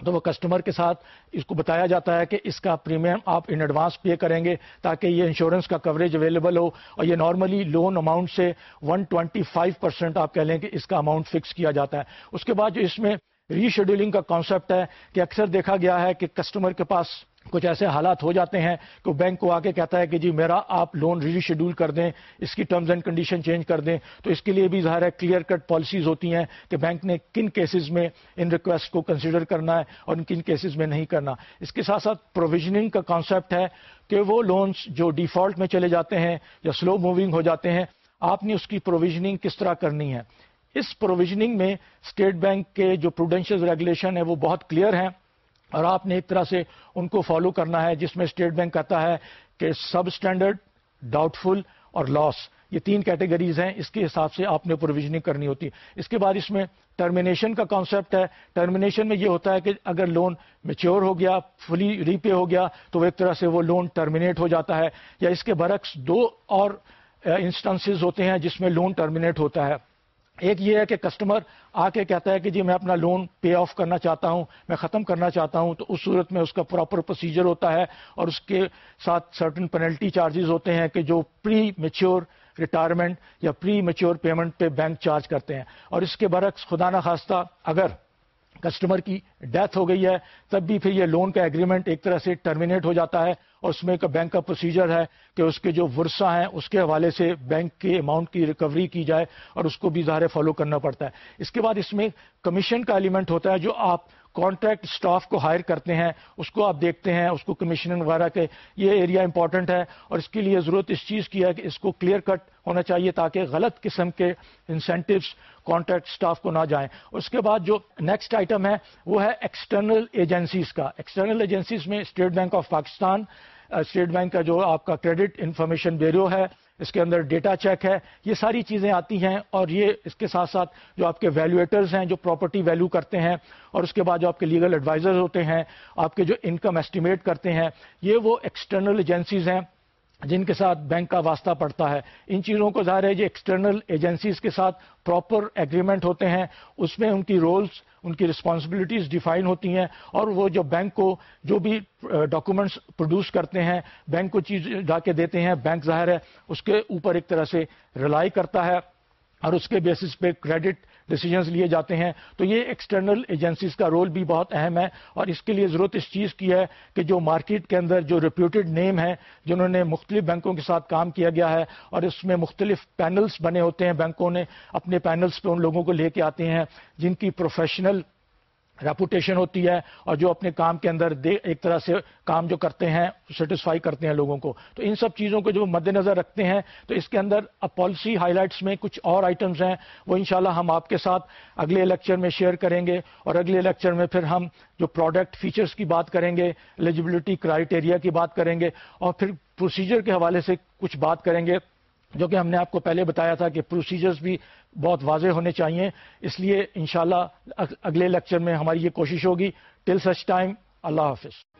S1: تو وہ کسٹمر کے ساتھ اس کو بتایا جاتا ہے کہ اس کا پریمیم آپ ان ایڈوانس پے کریں گے تاکہ یہ انشورنس کا کوریج اویلیبل ہو اور یہ نارملی لون اماؤنٹ سے 125 پرسینٹ آپ کہہ لیں کہ اس کا اماؤنٹ فکس کیا جاتا ہے۔ اس کے بعد جو اس میں ری شیڈولنگ کا کانسیپٹ ہے کہ اکثر دیکھا گیا ہے کہ کسٹمر کے پاس کچھ ایسے حالات ہو جاتے ہیں کہ بینک کو آ کے کہتا ہے کہ جی میرا آپ لون ری شیڈول کر دیں، اس کی ٹرمز اینڈ کنڈیشن چینج کر دیں۔ تو اس کے لیے بھی ظاہر ہے کلیئر کٹ پالیسیز ہوتی ہیں کہ بینک نے کن کیسز میں ان ریکویسٹ کو کنسیڈر کرنا ہے اور ان کن کیسز میں نہیں کرنا۔ اس کے ساتھ ساتھ پروویژننگ کا کانسیپٹ ہے کہ وہ لونز جو ڈیفالٹ میں چلے جاتے ہیں یا سلو موونگ ہو جاتے ہیں، آپ نے اس کی پروویژننگ کس طرح کرنی ہے۔ اس پروویژننگ میں اسٹیٹ بینک کے جو پروڈینشیل ریگولیشن ہے وہ بہت کلیئر ہیں۔ اور آپ نے ایک طرح سے ان کو فالو کرنا ہے، جس میں اسٹیٹ بینک کہتا ہے کہ سب اسٹینڈرڈ ڈاؤٹ فل اور لاس یہ تین کیٹیگریز ہیں، اس کے حساب سے آپ نے پروویژنگ کرنی ہوتی ہے۔ اس کے بعد اس میں ٹرمینیشن کا کانسیپٹ ہے۔ ٹرمینیشن میں یہ ہوتا ہے کہ اگر لون میچور ہو گیا فلی ری پے ہو گیا، تو وہ ایک طرح سے وہ لون ٹرمینیٹ ہو جاتا ہے۔ یا اس کے برعکس دو اور uh, انسٹانسز ہوتے ہیں جس میں لون ٹرمینیٹ ہوتا ہے۔ ایک یہ ہے کہ کسٹمر آ کے کہتا ہے کہ جی میں اپنا لون پے آف کرنا چاہتا ہوں، میں ختم کرنا چاہتا ہوں، تو اس صورت میں اس کا پراپر پروسیجر ہوتا ہے اور اس کے ساتھ سرٹن پینلٹی چارجز ہوتے ہیں کہ جو پری میچیور ریٹائرمنٹ یا پری میچیور پیمنٹ پہ بینک چارج کرتے ہیں۔ اور اس کے برعکس خدا نخواستہ اگر کسٹمر کی ڈیتھ ہو گئی ہے، تب بھی پھر یہ لون کا ایگریمنٹ ایک طرح سے ٹرمینیٹ ہو جاتا ہے اور اس میں ایک بینک کا پروسیجر ہے کہ اس کے جو ورثہ ہیں، اس کے حوالے سے بینک کے اماؤنٹ کی ریکوری کی جائے اور اس کو بھی ظاہر فالو کرنا پڑتا ہے۔ اس کے بعد اس میں کمیشن کا ایلیمنٹ ہوتا ہے جو آپ کانٹریکٹ سٹاف کو ہائر کرتے ہیں، اس کو آپ دیکھتے ہیں، اس کو کمیشن وغیرہ کے یہ ایریا امپورٹنٹ ہے اور اس کے لیے ضرورت اس چیز کی ہے کہ اس کو کلیئر کٹ ہونا چاہیے تاکہ غلط قسم کے انسینٹیوز کانٹریکٹ سٹاف کو نہ جائیں۔ اس کے بعد جو نیکسٹ آئٹم ہے وہ ہے ایکسٹرنل ایجنسیز کا۔ ایکسٹرنل ایجنسیز میں State Bank of Pakistan State Bank کا جو آپ کا کریڈٹ انفارمیشن بیورو ہے، اس کے اندر ڈیٹا چیک ہے، یہ ساری چیزیں آتی ہیں اور یہ اس کے ساتھ ساتھ جو آپ کے ویلویٹرز ہیں، جو پراپرٹی ویلو کرتے ہیں اور اس کے بعد جو آپ کے لیگل ایڈوائزر ہوتے ہیں، آپ کے جو انکم ایسٹیمیٹ کرتے ہیں، یہ وہ ایکسٹرنل ایجنسیز ہیں۔ جن کے ساتھ بینک کا واسطہ پڑتا ہے، ان چیزوں کو ظاہر ہے یہ ایکسٹرنل ایجنسیز کے ساتھ پراپر ایگریمنٹ ہوتے ہیں۔ اس میں ان کی رولز ان کی رسپانسبلٹیز ڈیفائن ہوتی ہیں اور وہ جو بینک کو جو بھی ڈاکومنٹس پروڈیوس کرتے ہیں، بینک کو چیز جا کے دیتے ہیں۔ بینک ظاہر ہے اس کے اوپر ایک طرح سے ریلائی کرتا ہے اور اس کے بیسس پہ کریڈٹ ڈیسیجنز لیے جاتے ہیں، تو یہ ایکسٹرنل ایجنسیز کا رول بھی بہت اہم ہے۔ اور اس کے لیے ضرورت اس چیز کی ہے کہ جو مارکیٹ کے اندر جو ریپیوٹیڈ نیم ہے جنہوں نے مختلف بینکوں کے ساتھ کام کیا گیا ہے اور اس میں مختلف پینلز بنے ہوتے ہیں بینکوں نے، اپنے پینلز پہ ان لوگوں کو لے کے آتے ہیں، جن کی پروفیشنل ریپوٹیشن ہوتی ہے اور جو اپنے کام کے اندر ایک طرح سے کام جو کرتے ہیں سیٹسفائی کرتے ہیں لوگوں کو۔ تو ان سب چیزوں کو جو مد نظر رکھتے ہیں، تو اس کے اندر اب پالیسی ہائی لائٹس میں کچھ اور آئٹمز ہیں، وہ انشاءاللہ ہم آپ کے ساتھ اگلے لیکچر میں شیئر کریں گے اور اگلے لیکچر میں پھر ہم جو پروڈکٹ فیچرز کی بات کریں گے ایلیجبلٹی کرائٹیریا کی بات کریں گے اور پھر پروسیجر کے حوالے سے کچھ بات کریں گے۔ جو کہ ہم نے آپ کو پہلے بتایا تھا کہ پروسیجرز بھی بہت واضح ہونے چاہیے۔ اس لیے انشاءاللہ اگلے لیکچر میں ہماری یہ کوشش ہوگی۔ ٹل سچ ٹائم اللہ حافظ۔